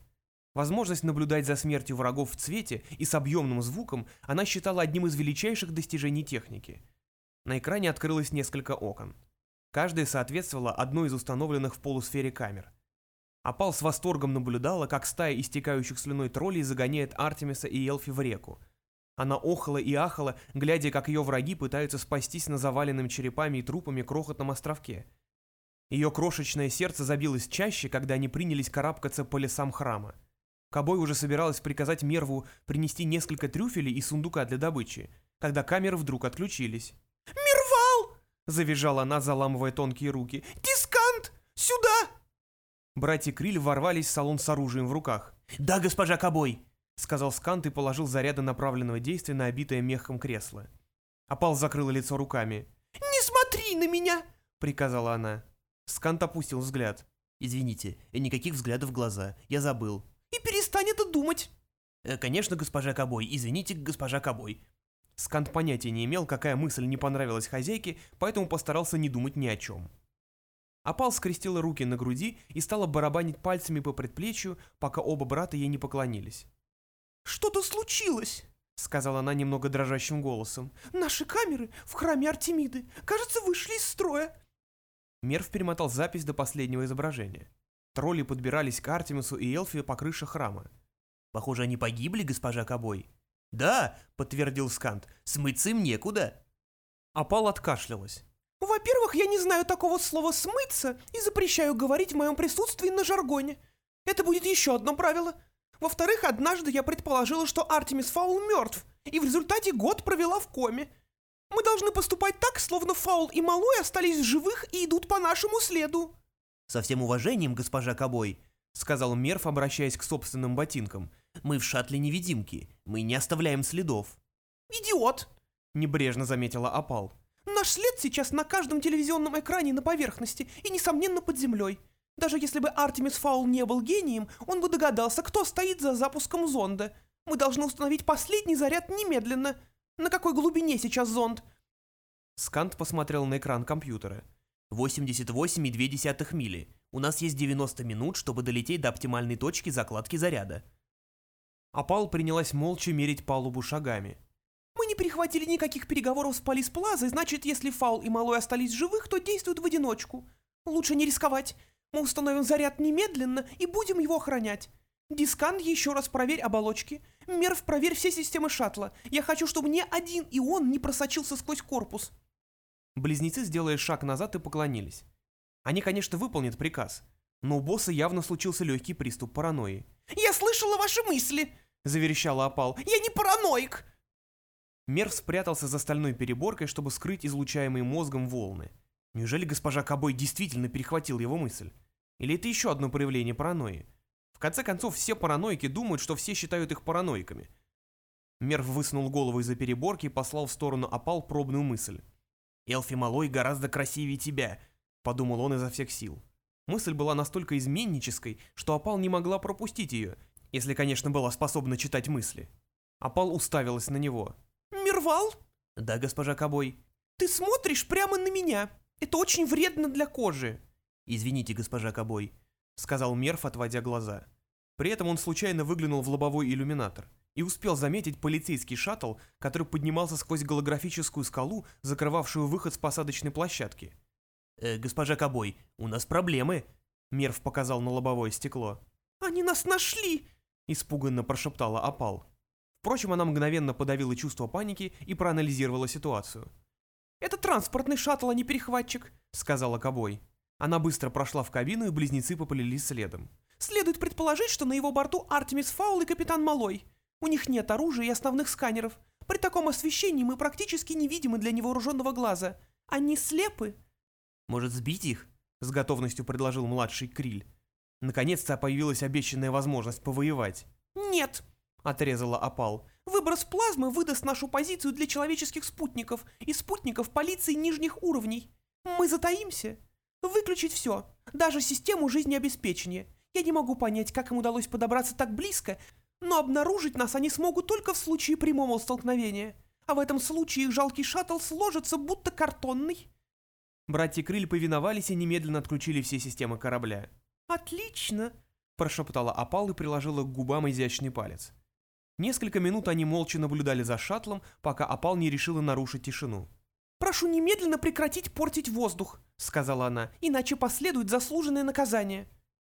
Speaker 1: Возможность наблюдать за смертью врагов в цвете и с объемным звуком она считала одним из величайших достижений техники. На экране открылось несколько окон. Каждое соответствовало одной из установленных в полусфере камер – Апал с восторгом наблюдала, как стая истекающих слюной троллей загоняет Артемиса и Элфи в реку. Она охала и ахала, глядя, как ее враги пытаются спастись на заваленном черепами и трупами крохотном островке. Ее крошечное сердце забилось чаще, когда они принялись карабкаться по лесам храма. Кобой уже собиралась приказать Мерву принести несколько трюфелей и сундука для добычи, когда камеры вдруг отключились.
Speaker 2: «Мервал!»
Speaker 1: — завизжала она, заламывая тонкие руки.
Speaker 2: «Дискант! Сюда!»
Speaker 1: Братья Криль ворвались в салон с оружием в руках.
Speaker 3: «Да, госпожа Кобой!»
Speaker 1: — сказал Скант и положил заряды направленного действия на обитое мехом кресло. Апал закрыла лицо руками.
Speaker 2: «Не смотри на меня!»
Speaker 1: — приказала она. Скант опустил взгляд.
Speaker 3: «Извините, никаких взглядов в глаза. Я забыл».
Speaker 2: «И перестань это думать!»
Speaker 3: э, «Конечно, госпожа Кобой. Извините, госпожа Кобой».
Speaker 1: Скант понятия не имел, какая мысль не понравилась хозяйке, поэтому постарался не думать ни о чем. Апал скрестила руки на груди и стала барабанить пальцами по предплечью, пока оба брата ей не поклонились.
Speaker 2: «Что-то случилось!» — сказала она немного дрожащим голосом. «Наши камеры в храме Артемиды, кажется, вышли из строя».
Speaker 1: Мерв перемотал запись до последнего изображения. Тролли подбирались к Артемису и Элфи по крыше храма.
Speaker 3: «Похоже, они погибли, госпожа Кобой». «Да», — подтвердил Скант, — «смыться им некуда».
Speaker 1: Апал откашлялась.
Speaker 2: «Во-первых, я не знаю такого слова «смыться» и запрещаю говорить в моем присутствии на жаргоне. Это будет еще одно правило. Во-вторых, однажды я предположила, что Артемис Фаул мертв, и в результате год провела в коме. Мы должны поступать так, словно Фаул и Малой остались в живых и идут по нашему следу».
Speaker 3: «Со всем уважением, госпожа Кобой», — сказал Мерв, обращаясь к собственным ботинкам. «Мы в шаттле невидимки. Мы не оставляем следов».
Speaker 2: «Идиот!»
Speaker 1: — небрежно заметила Апал.
Speaker 2: «Наш след сейчас на каждом телевизионном экране на поверхности и, несомненно, под землей. Даже если бы Артемис Фаул не был гением, он бы догадался, кто стоит за запуском зонда. Мы должны установить последний заряд немедленно. На какой глубине сейчас зонд?»
Speaker 1: Скант посмотрел на экран компьютера.
Speaker 3: 88,2 мили. У нас есть 90 минут, чтобы долететь до оптимальной точки закладки заряда.
Speaker 1: Опал принялась молча мерить палубу шагами.
Speaker 2: «Мы не перехватили никаких переговоров с Полис Плазой, значит, если Фаул и Малой остались в живых, то действуют в одиночку. Лучше не рисковать. Мы установим заряд немедленно и будем его охранять. Дискант, еще раз проверь оболочки. Мерв, проверь все системы шаттла. Я хочу, чтобы ни один ион не просочился сквозь корпус».
Speaker 1: Близнецы сделали шаг назад и поклонились. Они, конечно, выполнят приказ, но у босса явно случился легкий приступ паранойи.
Speaker 2: «Я слышала ваши мысли!» — заверещала Апал. «Я не параноик!»
Speaker 1: Мерв спрятался за стальной переборкой, чтобы скрыть излучаемые мозгом волны. Неужели госпожа Кобой действительно перехватил его мысль? Или это еще одно проявление паранойи? В конце концов, все параноики думают, что все считают их параноиками. Мерв высунул голову из-за переборки и послал в сторону опал пробную мысль. «Элфи Малой гораздо красивее тебя», — подумал он изо всех сил. Мысль была настолько изменнической, что опал не могла пропустить ее, если, конечно, была способна читать мысли. Опал уставилась на него.
Speaker 2: «Мирвал?»
Speaker 3: «Да, госпожа Кобой».
Speaker 2: «Ты смотришь прямо на меня. Это очень вредно для кожи».
Speaker 3: «Извините, госпожа Кобой», —
Speaker 1: сказал Мерф, отводя глаза. При этом он случайно выглянул в лобовой иллюминатор и успел заметить полицейский шаттл, который поднимался сквозь голографическую скалу, закрывавшую выход с посадочной площадки.
Speaker 3: «Э, «Госпожа Кобой, у нас проблемы», — Мерв показал на лобовое стекло.
Speaker 2: «Они нас нашли!»
Speaker 1: — испуганно прошептала Апал. Впрочем, она мгновенно подавила чувство паники и проанализировала ситуацию.
Speaker 2: «Это транспортный шаттл, а не перехватчик», — сказала Кобой.
Speaker 1: Она быстро прошла в кабину, и близнецы поплелись следом.
Speaker 2: «Следует предположить, что на его борту Артемис Фаул и капитан Малой. У них нет оружия и основных сканеров. При таком освещении мы практически невидимы для невооруженного глаза. Они слепы».
Speaker 3: «Может, сбить их?»
Speaker 1: — с готовностью предложил младший Криль. Наконец-то появилась обещанная возможность повоевать.
Speaker 2: «Нет», — отрезала Апал. «Выброс плазмы выдаст нашу позицию для человеческих спутников и спутников полиции нижних уровней. Мы затаимся. Выключить все, даже систему жизнеобеспечения. Я не могу понять, как им удалось подобраться так близко, но обнаружить нас они смогут только в случае прямого столкновения. А в этом случае их жалкий шаттл сложится, будто картонный.
Speaker 1: Братья Крыль повиновались и немедленно отключили все системы корабля.
Speaker 2: «Отлично!»
Speaker 1: – прошептала Апал и приложила к губам изящный палец. Несколько минут они молча наблюдали за шаттлом, пока Апал не решила нарушить тишину.
Speaker 2: «Прошу немедленно прекратить портить воздух», — сказала она, — «иначе последует заслуженное наказание».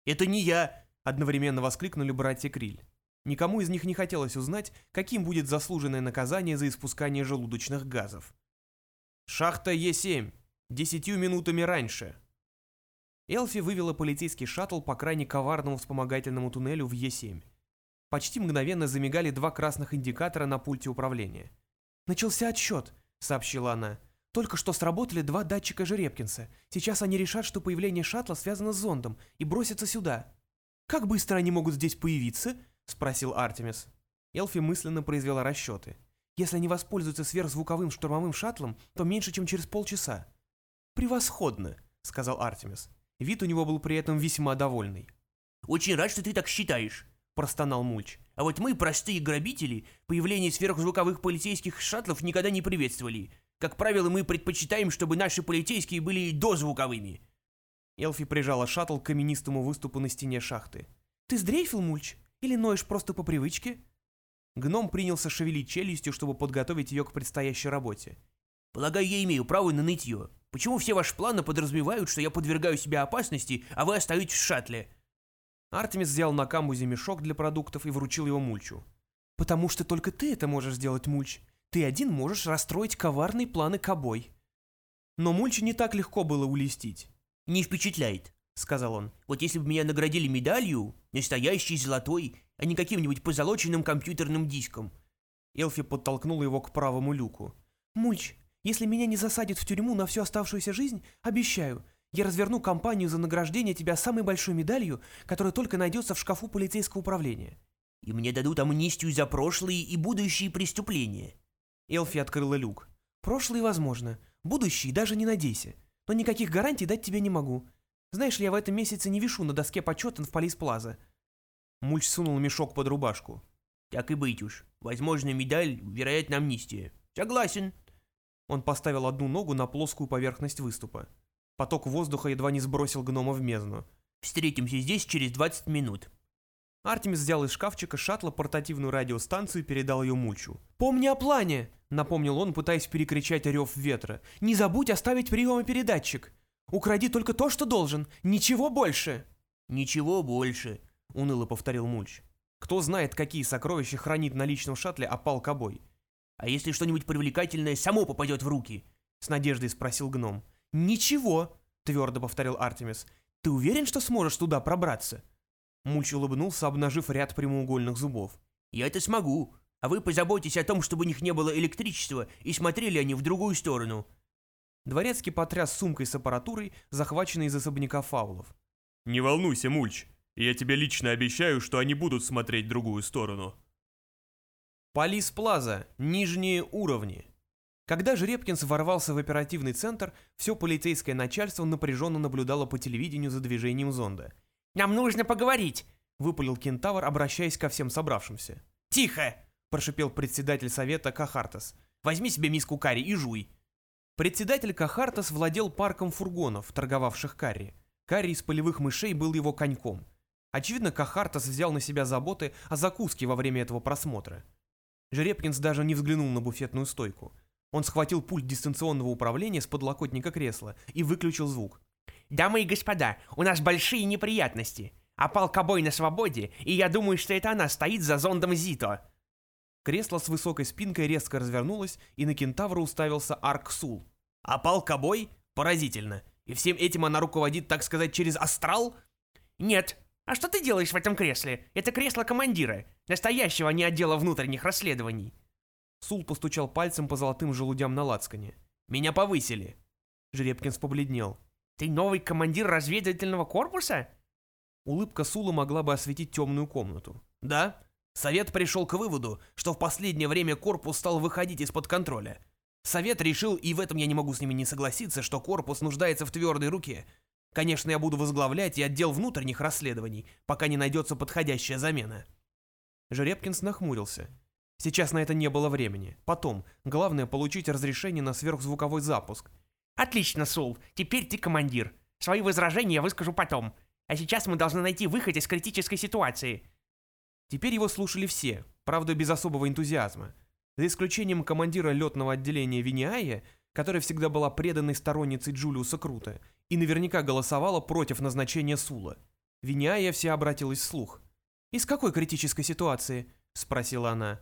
Speaker 3: «Это не я!»
Speaker 1: — одновременно воскликнули братья Криль. Никому из них не хотелось узнать, каким будет заслуженное наказание за испускание желудочных газов. «Шахта Е7. Десятью минутами раньше». Элфи вывела полицейский шаттл по крайне коварному вспомогательному туннелю в Е7. Почти мгновенно замигали два красных индикатора на пульте управления. «Начался отсчет», — сообщила она. «Только что сработали два датчика Жеребкинса. Сейчас они решат, что появление шаттла связано с зондом, и бросятся сюда». «Как быстро они могут здесь появиться?» — спросил Артемис. Элфи мысленно произвела расчеты. «Если они воспользуются сверхзвуковым штурмовым шаттлом, то меньше, чем через полчаса». «Превосходно», — сказал Артемис. Вид у него был при этом весьма довольный.
Speaker 3: «Очень рад, что ты так считаешь», — простонал Мульч. «А вот мы, простые грабители, появление сверхзвуковых полицейских шаттлов никогда не приветствовали. Как правило, мы предпочитаем, чтобы наши полицейские были дозвуковыми».
Speaker 1: Элфи прижала шаттл к каменистому выступу на стене шахты. «Ты сдрейфил, Мульч? Или ноешь просто по привычке?» Гном принялся шевелить челюстью, чтобы подготовить ее к предстоящей работе.
Speaker 3: Полагаю, я имею право на нытье. Почему все ваши планы подразумевают, что я подвергаю себя опасности, а вы остаетесь в шаттле?
Speaker 1: Артемис взял на камбузе мешок для продуктов и вручил его Мульчу. «Потому что только ты это можешь сделать, Мульч. Ты один можешь расстроить коварные планы Кобой». Но Мульчу не так легко было улестить.
Speaker 3: «Не впечатляет», — сказал он. «Вот если бы меня наградили медалью, настоящей золотой, а не каким-нибудь позолоченным компьютерным диском».
Speaker 1: Элфи подтолкнула его к правому люку. «Мульч, если меня не засадят в тюрьму на всю оставшуюся жизнь, обещаю, я разверну кампанию за награждение тебя самой большой медалью, которая только найдется в шкафу полицейского управления».
Speaker 3: «И мне дадут амнистию за прошлые и будущие преступления».
Speaker 1: Элфи открыла люк. «Прошлые возможно, будущие даже не надейся. Но никаких гарантий дать тебе не могу. Знаешь я в этом месяце не вишу на доске почета в Полис Плаза.
Speaker 3: Мульч сунул мешок под рубашку. «Так и быть уж. Возможно, медаль, вероятно, амнистия. Согласен».
Speaker 1: Он поставил одну ногу на плоскую поверхность выступа. Поток воздуха едва не сбросил гнома в мезну.
Speaker 3: «Встретимся здесь через 20 минут».
Speaker 1: Артемис взял из шкафчика шаттла портативную радиостанцию и передал ее Мульчу. «Помни о плане!» — напомнил он, пытаясь перекричать рев ветра. «Не забудь оставить приемопередатчик! Укради только то, что должен! Ничего больше!»
Speaker 3: «Ничего больше!» — уныло повторил Мульч.
Speaker 1: Кто знает, какие сокровища хранит на личном шаттле опал Кобой.
Speaker 3: «А если что-нибудь привлекательное само попадет в руки?»
Speaker 1: — с надеждой спросил гном. «Ничего!» — твердо повторил Артемис. «Ты уверен, что сможешь туда пробраться?» Мульч улыбнулся, обнажив ряд прямоугольных зубов.
Speaker 3: «Я это смогу, а вы позаботьтесь о том, чтобы у них не было электричества, и смотрели они в другую сторону».
Speaker 1: Дворецкий потряс сумкой с аппаратурой, захваченной из особняка фаулов.
Speaker 4: «Не волнуйся, Мульч, я тебе лично обещаю, что они будут смотреть в другую сторону».
Speaker 1: Полис Плаза. Нижние уровни. Когда Жеребкинс ворвался в оперативный центр, все полицейское начальство напряженно наблюдало по телевидению за движением зонда.
Speaker 2: «Нам нужно поговорить!»
Speaker 1: — выпалил кентавр, обращаясь ко всем собравшимся.
Speaker 3: «Тихо!»
Speaker 1: — прошипел председатель совета Кахартас.
Speaker 3: «Возьми себе миску карри и жуй!»
Speaker 1: Председатель Кахартас владел парком фургонов, торговавших карри. Карри из полевых мышей был его коньком. Очевидно, Кахартас взял на себя заботы о закуске во время этого просмотра. Жеребкинс даже не взглянул на буфетную стойку. Он схватил пульт дистанционного управления с подлокотника кресла и выключил звук.
Speaker 2: «Дамы и господа, у нас большие неприятности. Опал Кобой на свободе, и я думаю, что это она стоит за зондом Зито».
Speaker 1: Кресло с высокой спинкой резко развернулось, и на кентавра уставился Арк Сул.
Speaker 3: «Опал Кобой? Поразительно. И всем этим она руководит, так сказать, через астрал?»
Speaker 2: «Нет, «А что ты делаешь в этом кресле? Это кресло командира, настоящего, а не отдела внутренних расследований».
Speaker 1: Сул постучал пальцем по золотым желудям на лацкане.
Speaker 3: «Меня повысили».
Speaker 1: Жеребкинс побледнел.
Speaker 2: «Ты новый командир разведывательного корпуса?»
Speaker 1: Улыбка Сула могла бы осветить темную комнату.
Speaker 3: «Да. Совет пришел к выводу, что в последнее время корпус стал выходить из-под контроля. Совет решил, и в этом я не могу с ними не согласиться, что корпус нуждается в твердой руке, Конечно, я буду возглавлять и отдел внутренних расследований, пока не найдется подходящая замена.
Speaker 1: Жеребкинс нахмурился. Сейчас на это не было времени. Потом, главное получить разрешение на сверхзвуковой запуск.
Speaker 2: Отлично, Сул, теперь ты командир. Свои возражения я выскажу потом. А сейчас мы должны найти выход из критической ситуации.
Speaker 1: Теперь его слушали все, правда без особого энтузиазма. За исключением командира летного отделения Виниая, которая всегда была преданной сторонницей Джулиуса Крута, и наверняка голосовала против назначения Сула. Виняя вся обратилась вслух. «Из какой критической ситуации?» – спросила она.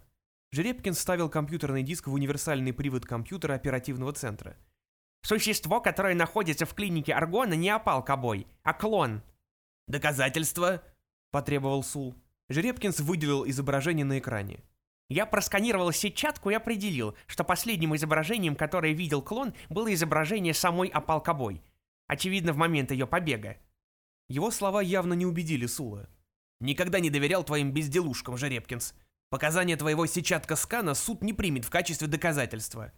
Speaker 1: Жеребкин ставил компьютерный диск в универсальный привод компьютера оперативного центра.
Speaker 2: «Существо, которое находится в клинике Аргона, не опал кобой, а клон».
Speaker 3: «Доказательства?»
Speaker 1: – потребовал Сул. Жеребкинс выделил изображение на экране.
Speaker 2: Я просканировал сетчатку и определил, что последним изображением, которое видел клон, было изображение самой опалкобой. Очевидно, в момент ее побега.
Speaker 1: Его слова явно не убедили Сула.
Speaker 3: «Никогда не доверял твоим безделушкам, Жеребкинс. Показания твоего сетчатка-скана суд не примет в качестве доказательства».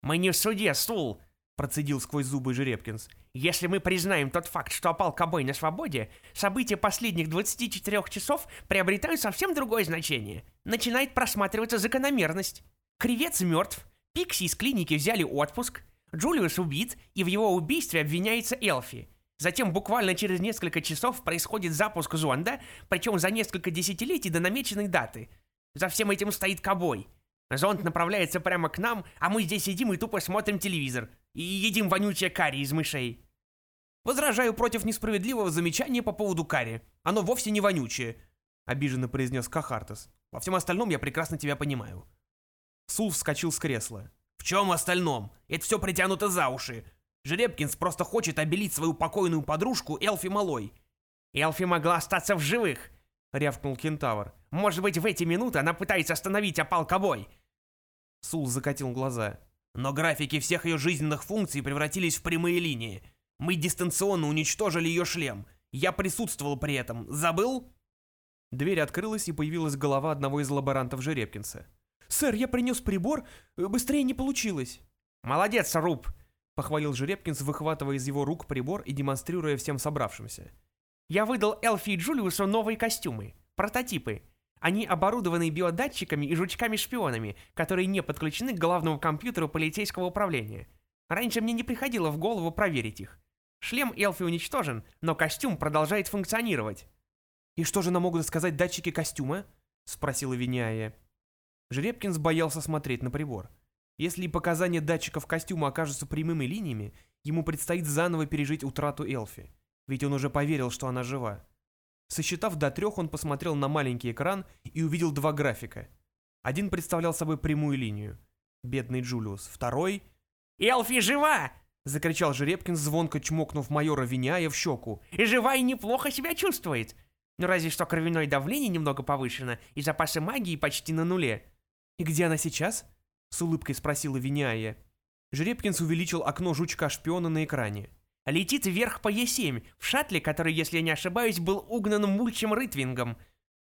Speaker 2: «Мы не в суде, Сул!»
Speaker 1: — процедил сквозь зубы Жеребкинс.
Speaker 2: «Если мы признаем тот факт, что опал Кобой на свободе, события последних 24 часов приобретают совсем другое значение. Начинает просматриваться закономерность. Кривец мертв, Пикси из клиники взяли отпуск, Джулиус убит, и в его убийстве обвиняется Элфи. Затем буквально через несколько часов происходит запуск зонда, причем за несколько десятилетий до намеченной даты. За всем этим стоит кобой. Зонд направляется прямо к нам, а мы здесь сидим и тупо смотрим телевизор. И едим вонючее карри из мышей.
Speaker 1: Возражаю против несправедливого замечания по поводу карри. Оно вовсе не вонючее, обиженно произнес Кахартас. Во всем остальном я прекрасно тебя понимаю. Сул вскочил с кресла. В чем остальном? Это все притянуто за уши. Жеребкинс просто хочет обелить свою покойную подружку Элфи Малой.
Speaker 2: Элфи могла остаться в живых, рявкнул кентавр. Может быть, в эти минуты она пытается остановить опал кобой.
Speaker 1: Сул закатил глаза. Но графики всех ее жизненных функций превратились в прямые линии. Мы дистанционно уничтожили ее шлем. Я присутствовал при этом. Забыл? Дверь открылась, и появилась голова одного из лаборантов Жеребкинса. «Сэр, я принес прибор. Быстрее не получилось».
Speaker 2: «Молодец, Руб!»
Speaker 1: — похвалил Жеребкинс, выхватывая из его рук прибор и демонстрируя всем собравшимся.
Speaker 2: «Я выдал Элфи и Джулиусу новые костюмы. Прототипы. Они оборудованы биодатчиками и жучками-шпионами, которые не подключены к главному компьютеру полицейского управления. Раньше мне не приходило в голову проверить их. Шлем Элфи уничтожен, но костюм продолжает функционировать.
Speaker 1: «И что же нам могут сказать датчики костюма?» — спросила Виняя. Жеребкинс боялся смотреть на прибор. Если показания датчиков костюма окажутся прямыми линиями, ему предстоит заново пережить утрату Элфи. Ведь он уже поверил, что она жива. Сосчитав до трех, он посмотрел на маленький экран и увидел два графика. Один представлял собой прямую линию. Бедный Джулиус. Второй...
Speaker 2: «Элфи жива!»
Speaker 1: — закричал Жеребкин, звонко чмокнув майора Виняя в щеку.
Speaker 2: «И жива и неплохо себя чувствует. Ну разве что кровяное давление немного повышено, и запасы магии почти на нуле».
Speaker 1: «И где она сейчас?» — с улыбкой спросила Виняя. Жеребкинс увеличил окно жучка-шпиона на экране
Speaker 2: летит вверх по Е7, в шаттле, который, если я не ошибаюсь, был угнан мульчем Рытвингом.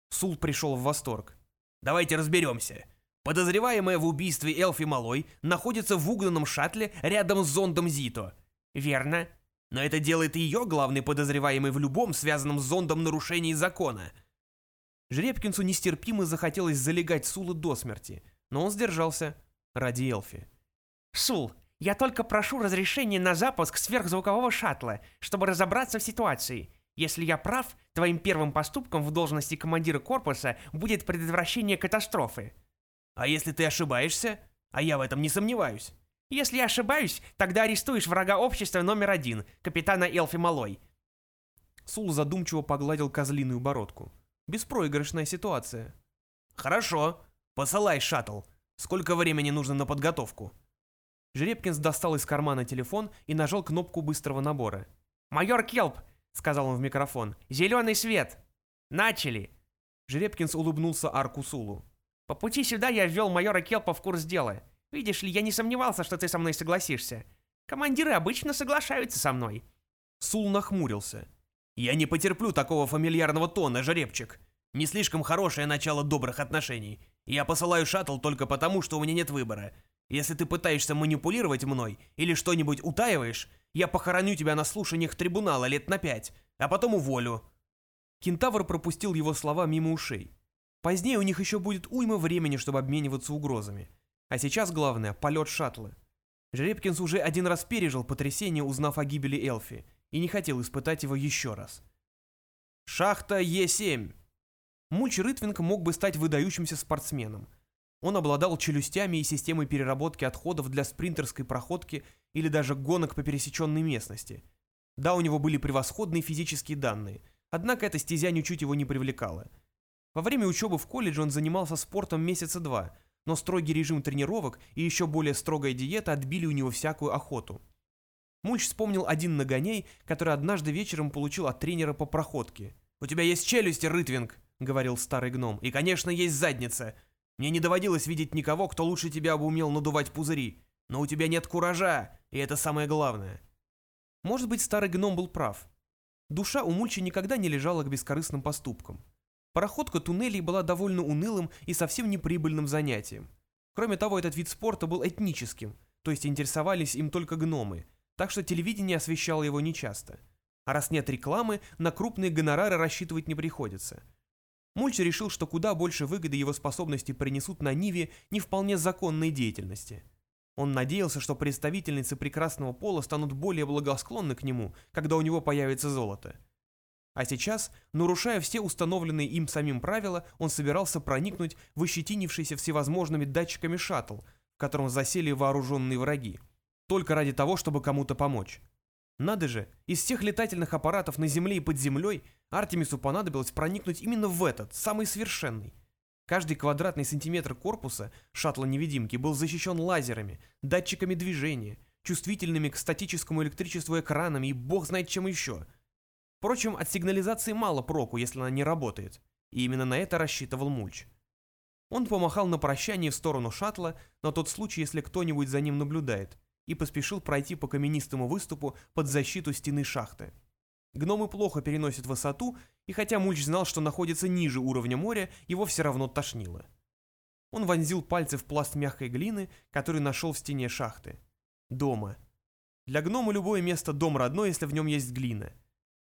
Speaker 1: Сул пришел в восторг. «Давайте разберемся. Подозреваемая в убийстве Элфи Малой находится в угнанном шаттле рядом с зондом Зито».
Speaker 2: «Верно».
Speaker 1: «Но это делает ее главной подозреваемой в любом связанном с зондом нарушении закона». Жеребкинсу нестерпимо захотелось залегать Сула до смерти, но он сдержался ради Элфи.
Speaker 2: «Сул, я только прошу разрешения на запуск сверхзвукового шаттла, чтобы разобраться в ситуации. Если я прав, твоим первым поступком в должности командира корпуса будет предотвращение катастрофы.
Speaker 1: А если ты ошибаешься? А я в этом не сомневаюсь.
Speaker 2: Если я ошибаюсь, тогда арестуешь врага общества номер один, капитана Элфи Малой.
Speaker 1: Сул задумчиво погладил козлиную бородку. Беспроигрышная ситуация. Хорошо. Посылай шаттл. Сколько времени нужно на подготовку? Жеребкинс достал из кармана телефон и нажал кнопку быстрого набора.
Speaker 2: «Майор Келп!» — сказал он в микрофон. «Зеленый свет! Начали!»
Speaker 1: Жеребкинс улыбнулся Арку Сулу.
Speaker 2: «По пути сюда я ввел майора Келпа в курс дела. Видишь ли, я не сомневался, что ты со мной согласишься. Командиры обычно соглашаются со мной».
Speaker 1: Сул нахмурился. «Я не потерплю такого фамильярного тона, жеребчик. Не слишком хорошее начало добрых отношений. Я посылаю шаттл только потому, что у меня нет выбора. Если ты пытаешься манипулировать мной или что-нибудь утаиваешь, я похороню тебя на слушаниях трибунала лет на пять, а потом уволю». Кентавр пропустил его слова мимо ушей. Позднее у них еще будет уйма времени, чтобы обмениваться угрозами. А сейчас главное — полет шаттла. Жеребкинс уже один раз пережил потрясение, узнав о гибели Элфи, и не хотел испытать его еще раз. Шахта Е7. Мульч Рытвинг мог бы стать выдающимся спортсменом — он обладал челюстями и системой переработки отходов для спринтерской проходки или даже гонок по пересеченной местности. Да, у него были превосходные физические данные, однако эта стезя ничуть его не привлекала. Во время учебы в колледже он занимался спортом месяца два, но строгий режим тренировок и еще более строгая диета отбили у него всякую охоту. Мульч вспомнил один нагоней, который однажды вечером получил от тренера по проходке. «У тебя есть челюсти, Рытвинг», — говорил старый гном, — «и, конечно, есть задница. Мне не доводилось видеть никого, кто лучше тебя бы умел надувать пузыри. Но у тебя нет куража, и это самое главное. Может быть, старый гном был прав. Душа у Мульчи никогда не лежала к бескорыстным поступкам. Пароходка туннелей была довольно унылым и совсем неприбыльным занятием. Кроме того, этот вид спорта был этническим, то есть интересовались им только гномы, так что телевидение освещало его нечасто. А раз нет рекламы, на крупные гонорары рассчитывать не приходится. Мульч решил, что куда больше выгоды его способности принесут на Ниве не вполне законной деятельности. Он надеялся, что представительницы прекрасного пола станут более благосклонны к нему, когда у него появится золото. А сейчас, нарушая все установленные им самим правила, он собирался проникнуть в ощетинившийся всевозможными датчиками шаттл, в котором засели вооруженные враги, только ради того, чтобы кому-то помочь. Надо же, из всех летательных аппаратов на Земле и под землей Артемису понадобилось проникнуть именно в этот, самый совершенный. Каждый квадратный сантиметр корпуса шаттла-невидимки был защищен лазерами, датчиками движения, чувствительными к статическому электричеству экранами и бог знает чем еще. Впрочем, от сигнализации мало проку, если она не работает, и именно на это рассчитывал Мульч. Он помахал на прощание в сторону шаттла, на тот случай, если кто-нибудь за ним наблюдает, и поспешил пройти по каменистому выступу под защиту стены шахты. Гномы плохо переносят высоту, и хотя Мульч знал, что находится ниже уровня моря, его все равно тошнило. Он вонзил пальцы в пласт мягкой глины, который нашел в стене шахты. Дома. Для гнома любое место дом родной, если в нем есть глина.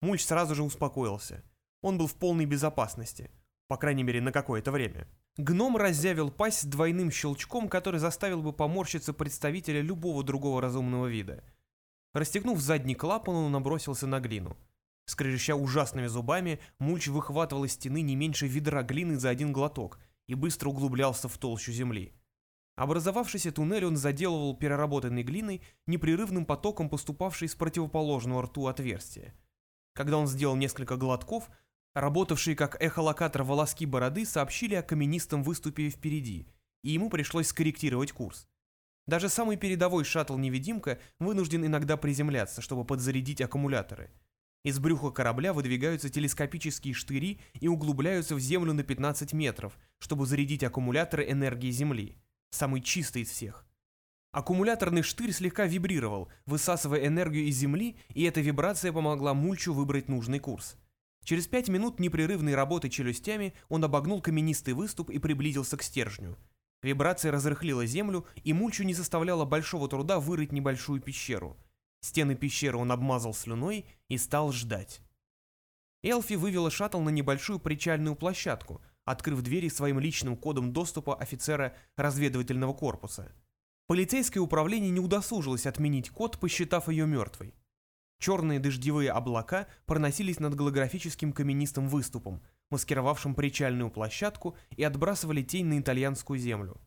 Speaker 1: Мульч сразу же успокоился. Он был в полной безопасности. По крайней мере, на какое-то время. Гном разъявил пасть двойным щелчком, который заставил бы поморщиться представителя любого другого разумного вида. Расстегнув задний клапан, он набросился на глину. Скрежеща ужасными зубами, Мульч выхватывал из стены не меньше ведра глины за один глоток и быстро углублялся в толщу земли. Образовавшийся туннель он заделывал переработанной глиной, непрерывным потоком поступавшей с противоположного рту отверстия. Когда он сделал несколько глотков, работавшие как эхолокатор волоски бороды сообщили о каменистом выступе впереди, и ему пришлось скорректировать курс. Даже самый передовой шаттл-невидимка вынужден иногда приземляться, чтобы подзарядить аккумуляторы – из брюха корабля выдвигаются телескопические штыри и углубляются в землю на 15 метров, чтобы зарядить аккумуляторы энергии Земли, самый чистый из всех. Аккумуляторный штырь слегка вибрировал, высасывая энергию из Земли, и эта вибрация помогла Мульчу выбрать нужный курс. Через пять минут непрерывной работы челюстями он обогнул каменистый выступ и приблизился к стержню. Вибрация разрыхлила землю, и Мульчу не составляло большого труда вырыть небольшую пещеру – Стены пещеры он обмазал слюной и стал ждать. Элфи вывела шаттл на небольшую причальную площадку, открыв двери своим личным кодом доступа офицера разведывательного корпуса. Полицейское управление не удосужилось отменить код, посчитав ее мертвой. Черные дождевые облака проносились над голографическим каменистым выступом, маскировавшим причальную площадку и отбрасывали тень на итальянскую землю.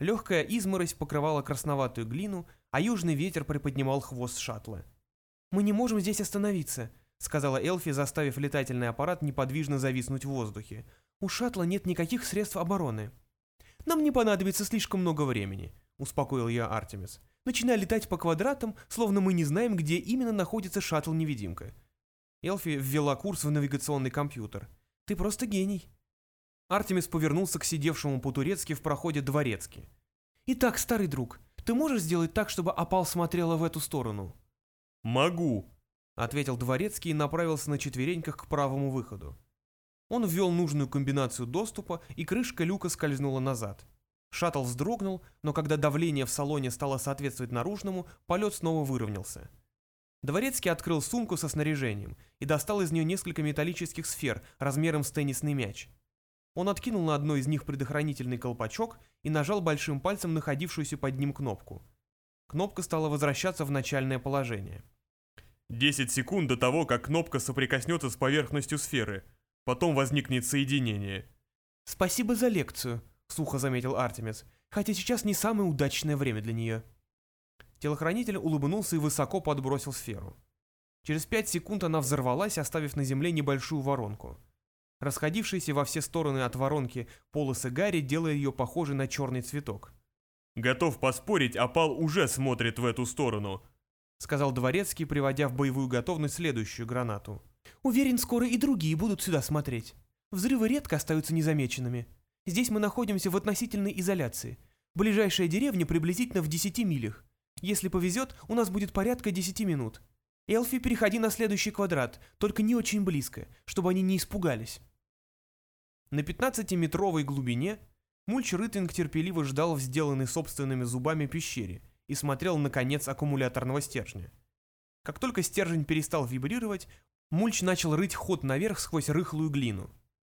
Speaker 1: Легкая изморозь покрывала красноватую глину, а южный ветер приподнимал хвост шаттла. «Мы не можем здесь остановиться», — сказала Элфи, заставив летательный аппарат неподвижно зависнуть в воздухе. «У шаттла нет никаких средств обороны». «Нам не понадобится слишком много времени», — успокоил я Артемис. «Начинай летать по квадратам, словно мы не знаем, где именно находится шаттл-невидимка». Элфи ввела курс в навигационный компьютер. «Ты просто гений». Артемис повернулся к сидевшему по-турецки в проходе дворецки. «Итак, старый друг, ты можешь сделать так, чтобы опал смотрела в эту сторону?»
Speaker 4: «Могу», —
Speaker 1: ответил дворецкий и направился на четвереньках к правому выходу. Он ввел нужную комбинацию доступа, и крышка люка скользнула назад. Шаттл вздрогнул, но когда давление в салоне стало соответствовать наружному, полет снова выровнялся. Дворецкий открыл сумку со снаряжением и достал из нее несколько металлических сфер размером с теннисный мяч — он откинул на одной из них предохранительный колпачок и нажал большим пальцем находившуюся под ним кнопку. Кнопка стала возвращаться в начальное положение.
Speaker 4: «Десять секунд до того, как кнопка соприкоснется с поверхностью сферы. Потом возникнет соединение».
Speaker 1: «Спасибо за лекцию», — сухо заметил Артемис, «хотя сейчас не самое удачное время для нее». Телохранитель улыбнулся и высоко подбросил сферу. Через пять секунд она взорвалась, оставив на земле небольшую воронку. Расходившиеся во все стороны от воронки полосы Гарри делая ее похожей на черный цветок.
Speaker 4: «Готов поспорить, опал уже смотрит в эту сторону», — сказал Дворецкий, приводя в боевую готовность следующую гранату.
Speaker 1: «Уверен, скоро и другие будут сюда смотреть. Взрывы редко остаются незамеченными. Здесь мы находимся в относительной изоляции. Ближайшая деревня приблизительно в 10 милях. Если повезет, у нас будет порядка 10 минут. Элфи, переходи на следующий квадрат, только не очень близко, чтобы они не испугались». На 15-метровой глубине Мульч Рытвинг терпеливо ждал в сделанной собственными зубами пещере и смотрел на конец аккумуляторного стержня. Как только стержень перестал вибрировать, Мульч начал рыть ход наверх сквозь рыхлую глину.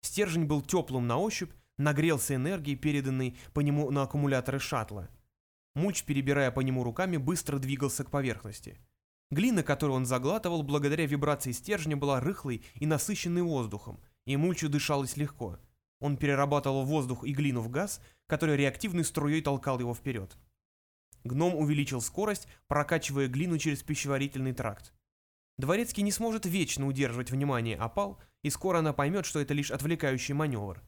Speaker 1: Стержень был теплым на ощупь, нагрелся энергией, переданной по нему на аккумуляторы шаттла. Мульч, перебирая по нему руками, быстро двигался к поверхности. Глина, которую он заглатывал, благодаря вибрации стержня, была рыхлой и насыщенной воздухом, и Мульчу дышалось легко. Он перерабатывал воздух и глину в газ, который реактивной струей толкал его вперед. Гном увеличил скорость, прокачивая глину через пищеварительный тракт. Дворецкий не сможет вечно удерживать внимание опал, и скоро она поймет, что это лишь отвлекающий маневр.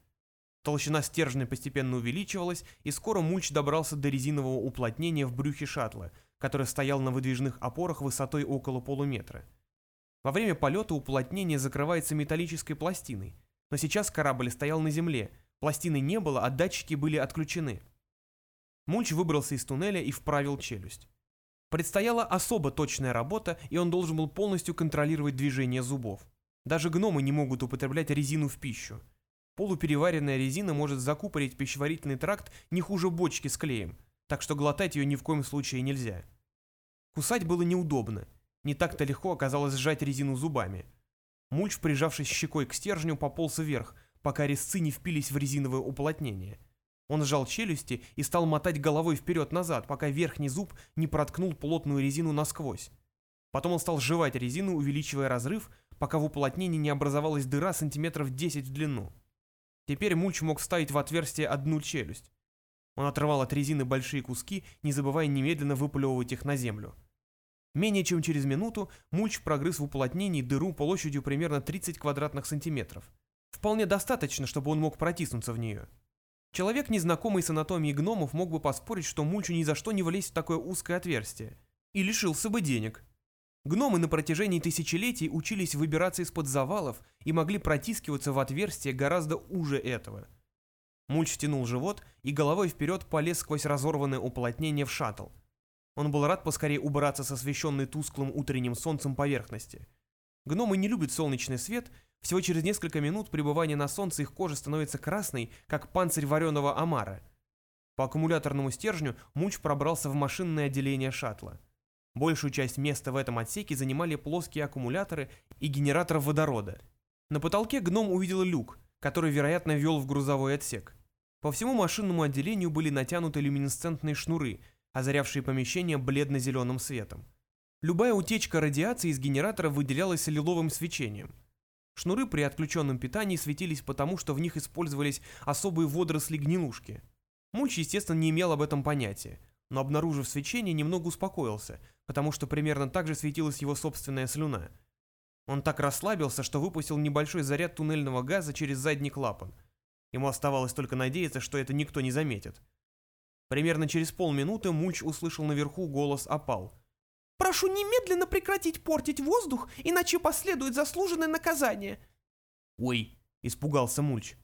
Speaker 1: Толщина стержня постепенно увеличивалась, и скоро Мульч добрался до резинового уплотнения в брюхе шаттла, который стоял на выдвижных опорах высотой около полуметра. Во время полета уплотнение закрывается металлической пластиной, но сейчас корабль стоял на земле, пластины не было, а датчики были отключены. Мульч выбрался из туннеля и вправил челюсть. Предстояла особо точная работа, и он должен был полностью контролировать движение зубов. Даже гномы не могут употреблять резину в пищу. Полупереваренная резина может закупорить пищеварительный тракт не хуже бочки с клеем, так что глотать ее ни в коем случае нельзя. Кусать было неудобно. Не так-то легко оказалось сжать резину зубами. Мульч, прижавшись щекой к стержню, пополз вверх, пока резцы не впились в резиновое уплотнение. Он сжал челюсти и стал мотать головой вперед-назад, пока верхний зуб не проткнул плотную резину насквозь. Потом он стал сживать резину, увеличивая разрыв, пока в уплотнении не образовалась дыра сантиметров 10 в длину. Теперь Мульч мог вставить в отверстие одну челюсть. Он отрывал от резины большие куски, не забывая немедленно выплевывать их на землю. Менее чем через минуту Мульч прогрыз в уплотнении дыру площадью примерно 30 квадратных сантиметров. Вполне достаточно, чтобы он мог протиснуться в нее. Человек, незнакомый с анатомией гномов, мог бы поспорить, что Мульчу ни за что не влезть в такое узкое отверстие. И лишился бы денег. Гномы на протяжении тысячелетий учились выбираться из-под завалов и могли протискиваться в отверстие гораздо уже этого. Мульч втянул живот и головой вперед полез сквозь разорванное уплотнение в шаттл. Он был рад поскорее убраться с освещенной тусклым утренним солнцем поверхности. Гномы не любят солнечный свет, всего через несколько минут пребывания на солнце их кожа становится красной, как панцирь вареного омара. По аккумуляторному стержню Мульч пробрался в машинное отделение шаттла. Большую часть места в этом отсеке занимали плоские аккумуляторы и генератор водорода. На потолке гном увидел люк, который, вероятно, вел в грузовой отсек. По всему машинному отделению были натянуты люминесцентные шнуры, озарявшие помещение бледно-зеленым светом. Любая утечка радиации из генератора выделялась лиловым свечением. Шнуры при отключенном питании светились потому, что в них использовались особые водоросли-гнилушки. Мульч, естественно, не имел об этом понятия, но обнаружив свечение, немного успокоился, потому что примерно так же светилась его собственная слюна. Он так расслабился, что выпустил небольшой заряд туннельного газа через задний клапан. Ему оставалось только надеяться, что это никто не заметит. Примерно через полминуты Мульч услышал наверху голос опал.
Speaker 2: «Прошу немедленно прекратить портить воздух, иначе последует заслуженное наказание».
Speaker 1: «Ой», — испугался Мульч.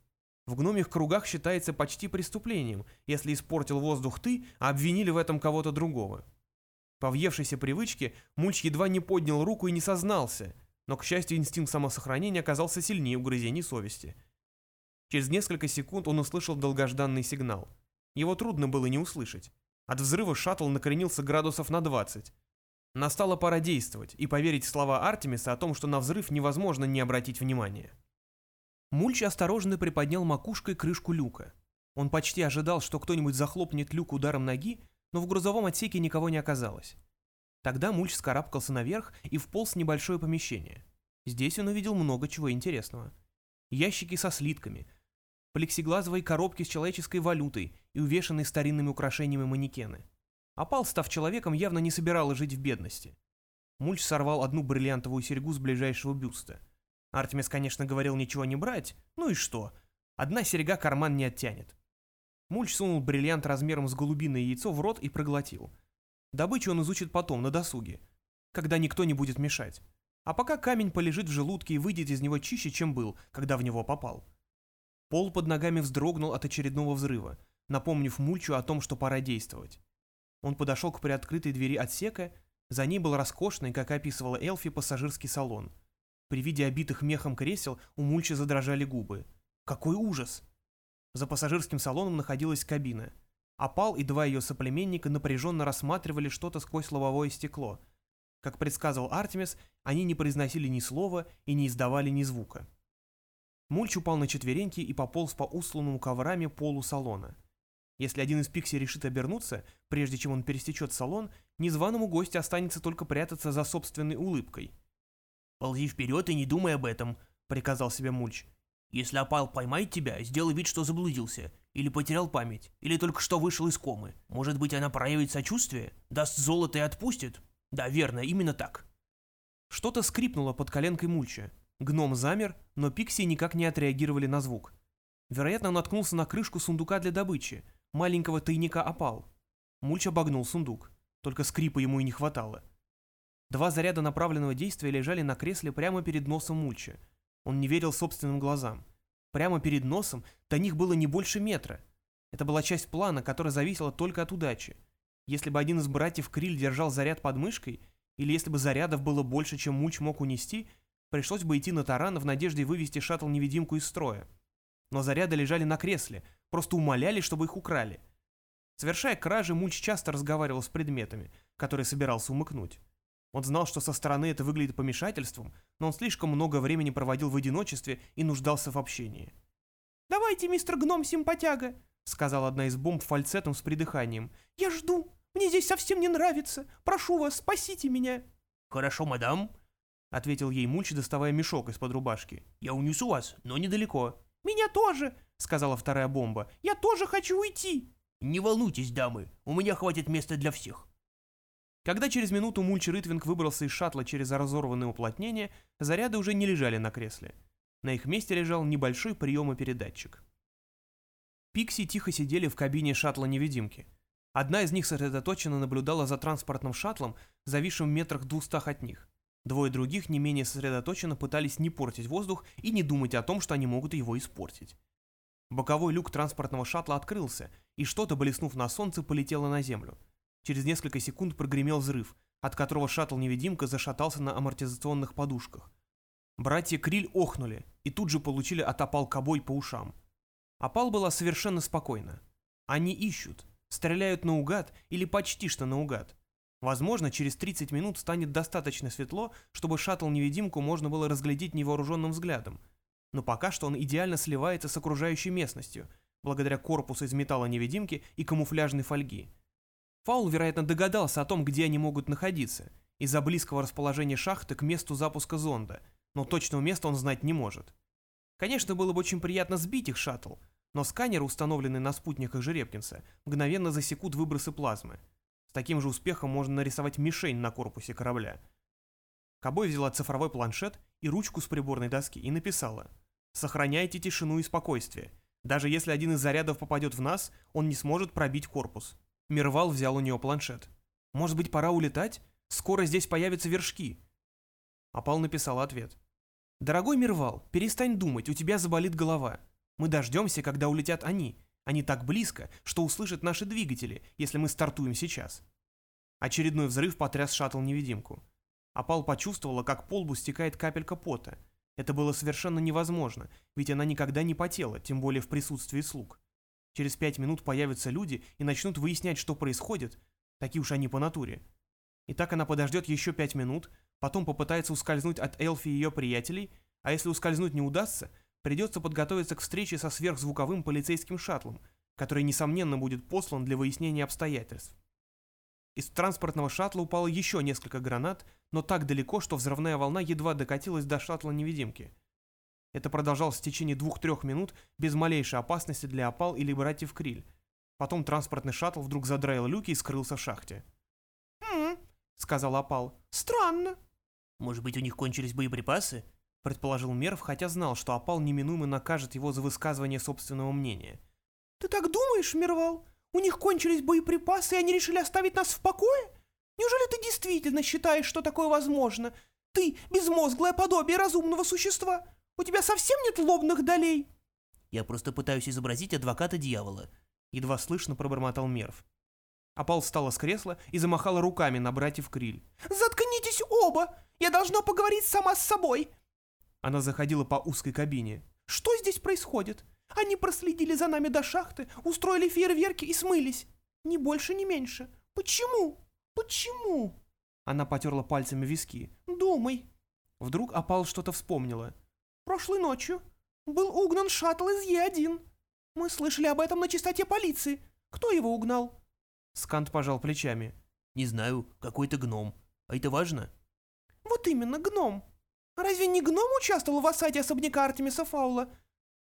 Speaker 1: В гномих кругах считается почти преступлением, если испортил воздух ты, а обвинили в этом кого-то другого. По въевшейся привычке Мульч едва не поднял руку и не сознался, но, к счастью, инстинкт самосохранения оказался сильнее угрызений совести. Через несколько секунд он услышал долгожданный сигнал. Его трудно было не услышать. От взрыва шаттл накренился градусов на 20. Настала пора действовать и поверить в слова Артемиса о том, что на взрыв невозможно не обратить внимания. Мульч осторожно приподнял макушкой крышку люка. Он почти ожидал, что кто-нибудь захлопнет люк ударом ноги, но в грузовом отсеке никого не оказалось. Тогда Мульч скарабкался наверх и вполз в небольшое помещение. Здесь он увидел много чего интересного. Ящики со слитками, плексиглазовые коробки с человеческой валютой и увешанные старинными украшениями манекены. Опал, став человеком, явно не собиралась жить в бедности. Мульч сорвал одну бриллиантовую серьгу с ближайшего бюста – Артемис, конечно, говорил ничего не брать, ну и что? Одна серьга карман не оттянет. Мульч сунул бриллиант размером с голубиное яйцо в рот и проглотил. Добычу он изучит потом, на досуге, когда никто не будет мешать. А пока камень полежит в желудке и выйдет из него чище, чем был, когда в него попал. Пол под ногами вздрогнул от очередного взрыва, напомнив Мульчу о том, что пора действовать. Он подошел к приоткрытой двери отсека, за ней был роскошный, как описывала Элфи, пассажирский салон – при виде обитых мехом кресел у Мульча задрожали губы. Какой ужас! За пассажирским салоном находилась кабина. Апал и два ее соплеменника напряженно рассматривали что-то сквозь лобовое стекло. Как предсказывал Артемис, они не произносили ни слова и не издавали ни звука. Мульч упал на четвереньки и пополз по усланному коврами полу салона. Если один из Пикси решит обернуться, прежде чем он перестечет салон, незваному гостю останется только прятаться за собственной улыбкой.
Speaker 3: «Ползи вперед и не думай об этом», — приказал себе Мульч. «Если опал поймает тебя, сделай вид, что заблудился, или потерял память, или только что вышел из комы. Может быть, она проявит сочувствие, даст золото и отпустит? Да, верно, именно так».
Speaker 1: Что-то скрипнуло под коленкой Мульча. Гном замер, но Пикси никак не отреагировали на звук. Вероятно, он наткнулся на крышку сундука для добычи, маленького тайника опал. Мульч обогнул сундук, только скрипа ему и не хватало. Два заряда направленного действия лежали на кресле прямо перед носом Мульча. Он не верил собственным глазам. Прямо перед носом до них было не больше метра. Это была часть плана, которая зависела только от удачи. Если бы один из братьев Криль держал заряд под мышкой, или если бы зарядов было больше, чем Мульч мог унести, пришлось бы идти на таран в надежде вывести шаттл-невидимку из строя. Но заряды лежали на кресле, просто умоляли, чтобы их украли. Совершая кражи, Мульч часто разговаривал с предметами, которые собирался умыкнуть. Он знал, что со стороны это выглядит помешательством, но он слишком много времени проводил в одиночестве и нуждался в общении.
Speaker 2: «Давайте, мистер Гном-симпатяга», —
Speaker 1: сказала одна из бомб фальцетом с придыханием.
Speaker 2: «Я жду. Мне здесь совсем не нравится. Прошу вас, спасите меня».
Speaker 3: «Хорошо, мадам», — ответил ей Мульч, доставая мешок из-под рубашки. «Я унесу вас, но недалеко».
Speaker 2: «Меня тоже», — сказала вторая бомба. «Я тоже хочу уйти».
Speaker 3: «Не волнуйтесь, дамы, у меня хватит места для всех».
Speaker 1: Когда через минуту Мульч Рытвинг выбрался из шаттла через разорванное уплотнение, заряды уже не лежали на кресле. На их месте лежал небольшой приемопередатчик. Пикси тихо сидели в кабине шаттла-невидимки. Одна из них сосредоточенно наблюдала за транспортным шаттлом, зависшим в метрах двухстах от них. Двое других не менее сосредоточенно пытались не портить воздух и не думать о том, что они могут его испортить. Боковой люк транспортного шаттла открылся, и что-то, блеснув на солнце, полетело на землю. Через несколько секунд прогремел взрыв, от которого шаттл-невидимка зашатался на амортизационных подушках. Братья Криль охнули и тут же получили от опал кобой по ушам. Опал была совершенно спокойна. Они ищут, стреляют наугад или почти что наугад. Возможно, через 30 минут станет достаточно светло, чтобы шаттл-невидимку можно было разглядеть невооруженным взглядом. Но пока что он идеально сливается с окружающей местностью, благодаря корпусу из металла-невидимки и камуфляжной фольги. Фаул, вероятно, догадался о том, где они могут находиться, из-за близкого расположения шахты к месту запуска зонда, но точного места он знать не может. Конечно, было бы очень приятно сбить их шаттл, но сканеры, установленные на спутниках Жеребкинса, мгновенно засекут выбросы плазмы. С таким же успехом можно нарисовать мишень на корпусе корабля. Кобой взяла цифровой планшет и ручку с приборной доски и написала «Сохраняйте тишину и спокойствие. Даже если один из зарядов попадет в нас, он не сможет пробить корпус. Мирвал взял у нее планшет. «Может быть, пора улетать? Скоро здесь появятся вершки». Апал написал ответ. «Дорогой Мирвал, перестань думать, у тебя заболит голова. Мы дождемся, когда улетят они. Они так близко, что услышат наши двигатели, если мы стартуем сейчас». Очередной взрыв потряс шаттл-невидимку. Апал почувствовала, как по лбу стекает капелька пота. Это было совершенно невозможно, ведь она никогда не потела, тем более в присутствии слуг. Через пять минут появятся люди и начнут выяснять, что происходит. Такие уж они по натуре. И так она подождет еще пять минут, потом попытается ускользнуть от Элфи и ее приятелей, а если ускользнуть не удастся, придется подготовиться к встрече со сверхзвуковым полицейским шаттлом, который, несомненно, будет послан для выяснения обстоятельств. Из транспортного шаттла упало еще несколько гранат, но так далеко, что взрывная волна едва докатилась до шаттла-невидимки. Это продолжалось в течение двух-трех минут без малейшей опасности для опал или братьев Криль. Потом транспортный шаттл вдруг задраил люки и скрылся в шахте.
Speaker 2: «Хм», — сказал опал, — «странно».
Speaker 3: «Может быть, у них кончились боеприпасы?»
Speaker 1: — предположил Мерв, хотя знал, что опал неминуемо накажет его за высказывание собственного мнения.
Speaker 2: «Ты так думаешь, Мервал? У них кончились боеприпасы, и они решили оставить нас в покое? Неужели ты действительно считаешь, что такое возможно? Ты — безмозглое подобие разумного существа. У тебя совсем нет лобных долей?»
Speaker 3: «Я просто пытаюсь изобразить адвоката дьявола», —
Speaker 1: едва слышно пробормотал Мерв. Апал встала с кресла и замахала руками на братьев Криль.
Speaker 2: «Заткнитесь оба! Я должна поговорить сама с собой!»
Speaker 1: Она заходила по узкой кабине.
Speaker 2: «Что здесь происходит? Они проследили за нами до шахты, устроили фейерверки и смылись. Ни больше, ни меньше. Почему? Почему?»
Speaker 1: Она потерла пальцами виски.
Speaker 2: «Думай».
Speaker 1: Вдруг Апал что-то вспомнила.
Speaker 2: Прошлой ночью был угнан шаттл из Е1. Мы слышали об этом на чистоте полиции.
Speaker 1: Кто его угнал?» Скант пожал плечами.
Speaker 3: Не знаю, какой-то гном. А это важно?
Speaker 1: «Вот именно, гном. Разве не гном участвовал в осаде особняка Артемиса Фаула?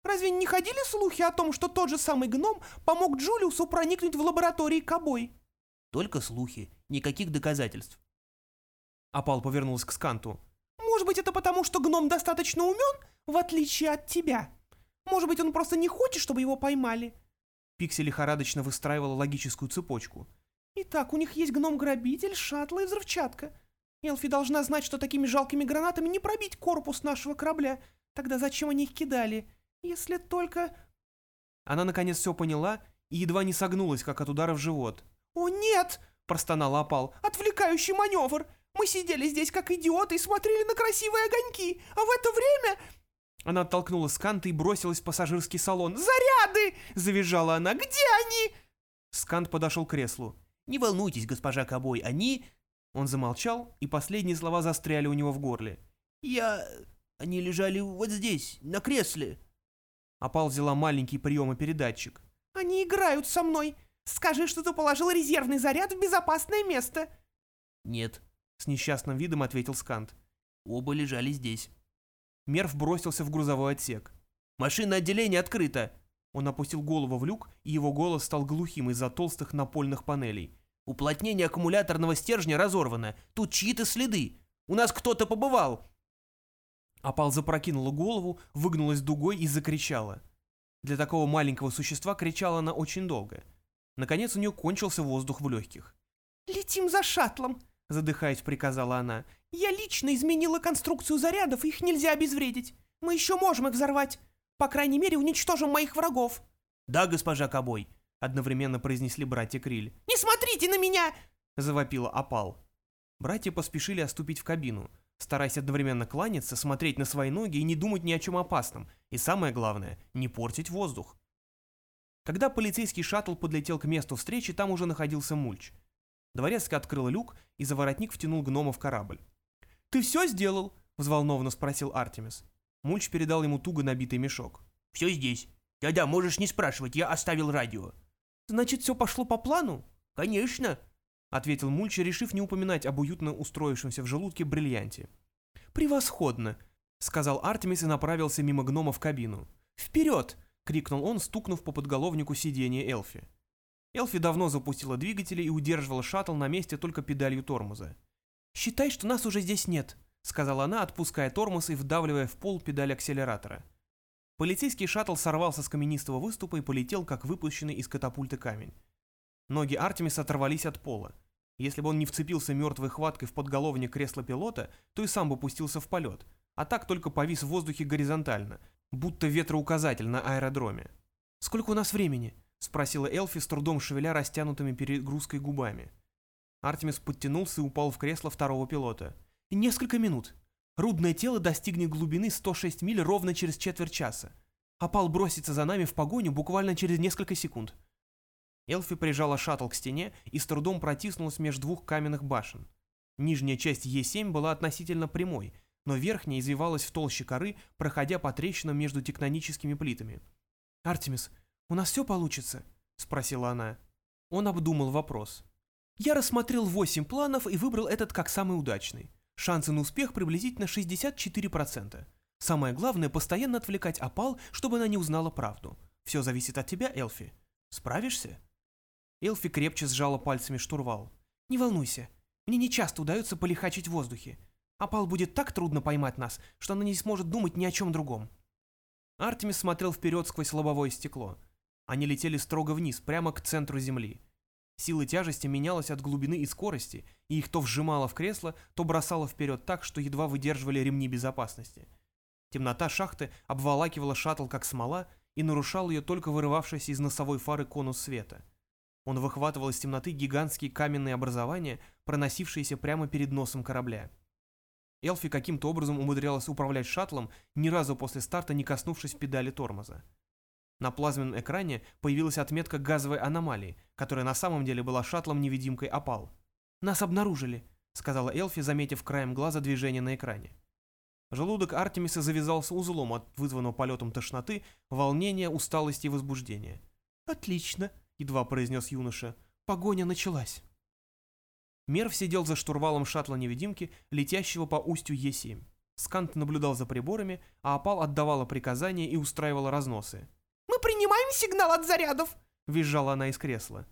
Speaker 1: Разве не ходили слухи о том, что тот же самый гном помог Джулиусу проникнуть в лаборатории Кобой?»
Speaker 3: Только слухи, никаких доказательств.
Speaker 1: Апал повернулся к Сканту. «Может быть, это потому, что гном достаточно умен, в отличие от тебя? Может быть, он просто не хочет, чтобы его поймали?» Пикси лихорадочно выстраивала логическую цепочку. «Итак, у них есть гном-грабитель, шаттл и взрывчатка. Элфи должна знать, что такими жалкими гранатами не пробить корпус нашего корабля. Тогда зачем они их кидали? Если только...» Она наконец все поняла и едва не согнулась, как от удара в живот. «О, нет!» – простонал Апал. «Отвлекающий маневр! Мы сидели здесь как идиоты и смотрели на красивые огоньки, а в это время...» Она оттолкнула Сканта и бросилась в пассажирский салон. «Заряды!» – завизжала она. «Где они?» Скант подошел к креслу.
Speaker 3: Не волнуйтесь, госпожа Кобой, они...
Speaker 1: Он замолчал, и последние слова застряли у него в горле.
Speaker 3: Я... Они лежали вот здесь, на кресле.
Speaker 1: Апал взяла маленький приемопередатчик. «Они играют со мной! Скажи, что ты положил резервный заряд в безопасное место!»
Speaker 3: «Нет», —
Speaker 1: с несчастным видом ответил Скант.
Speaker 3: «Оба лежали здесь».
Speaker 1: Мерв бросился в грузовой отсек.
Speaker 3: «Машинное отделение открыто!»
Speaker 1: Он опустил голову в люк, и его голос стал глухим из-за толстых напольных панелей.
Speaker 3: «Уплотнение аккумуляторного стержня разорвано. Тут чьи-то следы. У нас кто-то побывал!»
Speaker 1: Апал запрокинула голову, выгнулась дугой и закричала. Для такого маленького существа кричала она очень долго. Наконец у нее кончился воздух в легких. «Летим за шаттлом!» — задыхаясь, приказала она. «Я лично изменила конструкцию зарядов, их нельзя обезвредить. Мы еще можем их взорвать. По крайней мере, уничтожим моих врагов».
Speaker 3: «Да, госпожа Кобой», —
Speaker 1: одновременно произнесли братья Криль.
Speaker 2: «Не смотрите на меня!»
Speaker 1: — завопила Апал. Братья поспешили оступить в кабину, стараясь одновременно кланяться, смотреть на свои ноги и не думать ни о чем опасном, и самое главное, не портить воздух. Когда полицейский шаттл подлетел к месту встречи, там уже находился Мульч. Дворецкий открыл люк, и за воротник втянул гнома в корабль. «Ты все сделал?» — взволнованно спросил Артемис. Мульч передал ему туго набитый мешок.
Speaker 3: «Все здесь. Да-да, можешь не спрашивать, я оставил радио».
Speaker 1: «Значит, все пошло по плану?»
Speaker 3: «Конечно», —
Speaker 1: ответил Мульч, решив не упоминать об уютно устроившемся в желудке бриллианте. «Превосходно», — сказал Артемис и направился мимо гнома в кабину. «Вперед!» — крикнул он, стукнув по подголовнику сиденья Элфи. Элфи давно запустила двигатели и удерживала шаттл на месте только педалью тормоза. «Считай, что нас уже здесь нет», — сказала она, отпуская тормоз и вдавливая в пол педаль акселератора. Полицейский шаттл сорвался с каменистого выступа и полетел, как выпущенный из катапульты камень. Ноги Артемиса оторвались от пола. Если бы он не вцепился мертвой хваткой в подголовник кресла пилота, то и сам бы пустился в полет, а так только повис в воздухе горизонтально, будто ветроуказатель на аэродроме. «Сколько у нас времени?» — спросила Элфи, с трудом шевеля растянутыми перегрузкой губами. Артемис подтянулся и упал в кресло второго пилота. «Несколько минут. Рудное тело достигнет глубины 106 миль ровно через четверть часа. Опал бросится за нами в погоню буквально через несколько секунд». Элфи прижала шаттл к стене и с трудом протиснулась между двух каменных башен. Нижняя часть Е7 была относительно прямой, но верхняя извивалась в толще коры, проходя по трещинам между тектоническими плитами. «Артемис, у нас все получится?» — спросила она. Он обдумал вопрос. «Я рассмотрел восемь планов и выбрал этот как самый удачный. Шансы на успех приблизительно 64%. Самое главное — постоянно отвлекать опал, чтобы она не узнала правду. Все зависит от тебя, Элфи. Справишься?» Элфи крепче сжала пальцами штурвал. «Не волнуйся, мне не часто удается полихачить в воздухе. Опал будет так трудно поймать нас, что она не сможет думать ни о чем другом». Артемис смотрел вперед сквозь лобовое стекло. Они летели строго вниз, прямо к центру Земли. Сила тяжести менялась от глубины и скорости, и их то вжимало в кресло, то бросало вперед так, что едва выдерживали ремни безопасности. Темнота шахты обволакивала шаттл как смола и нарушал ее только вырывавшийся из носовой фары конус света. Он выхватывал из темноты гигантские каменные образования, проносившиеся прямо перед носом корабля. Элфи каким-то образом умудрялась управлять шаттлом, ни разу после старта не коснувшись педали тормоза. На плазменном экране появилась отметка газовой аномалии, которая на самом деле была шаттлом-невидимкой опал. «Нас обнаружили», — сказала Элфи, заметив краем глаза движение на экране. Желудок Артемиса завязался узлом от вызванного полетом тошноты, волнения, усталости и возбуждения. «Отлично», едва произнес юноша. Погоня началась. Мерв сидел за штурвалом шаттла-невидимки, летящего по устью Е7. Скант наблюдал за приборами, а Апал отдавала приказания и устраивала разносы.
Speaker 2: «Мы принимаем сигнал от зарядов!»
Speaker 1: — визжала она из кресла.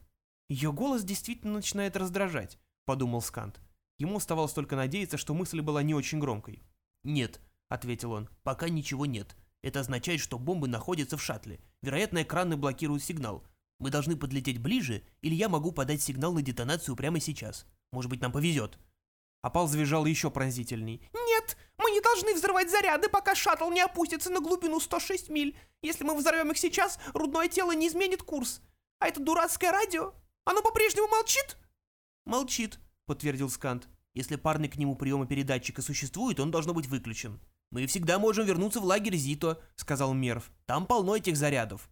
Speaker 1: Ее голос действительно начинает раздражать, подумал Скант. Ему оставалось только надеяться, что мысль была не очень громкой.
Speaker 3: «Нет», — ответил он, — «пока ничего нет. Это означает, что бомбы находятся в шаттле. Вероятно, экраны блокируют сигнал. Мы должны подлететь ближе, или я могу подать сигнал на детонацию прямо сейчас. Может быть, нам повезет».
Speaker 1: Апал завизжал еще пронзительней.
Speaker 2: «Нет, мы не должны взрывать заряды, пока шаттл не опустится на глубину 106 миль. Если мы взорвем их сейчас, рудное тело не изменит курс. А это дурацкое радио, оно по-прежнему молчит?»
Speaker 3: «Молчит», — подтвердил Скант. «Если парный к нему приема передатчика существует, он должно быть выключен. Мы всегда можем вернуться в лагерь Зито», — сказал Мерв. «Там полно этих зарядов».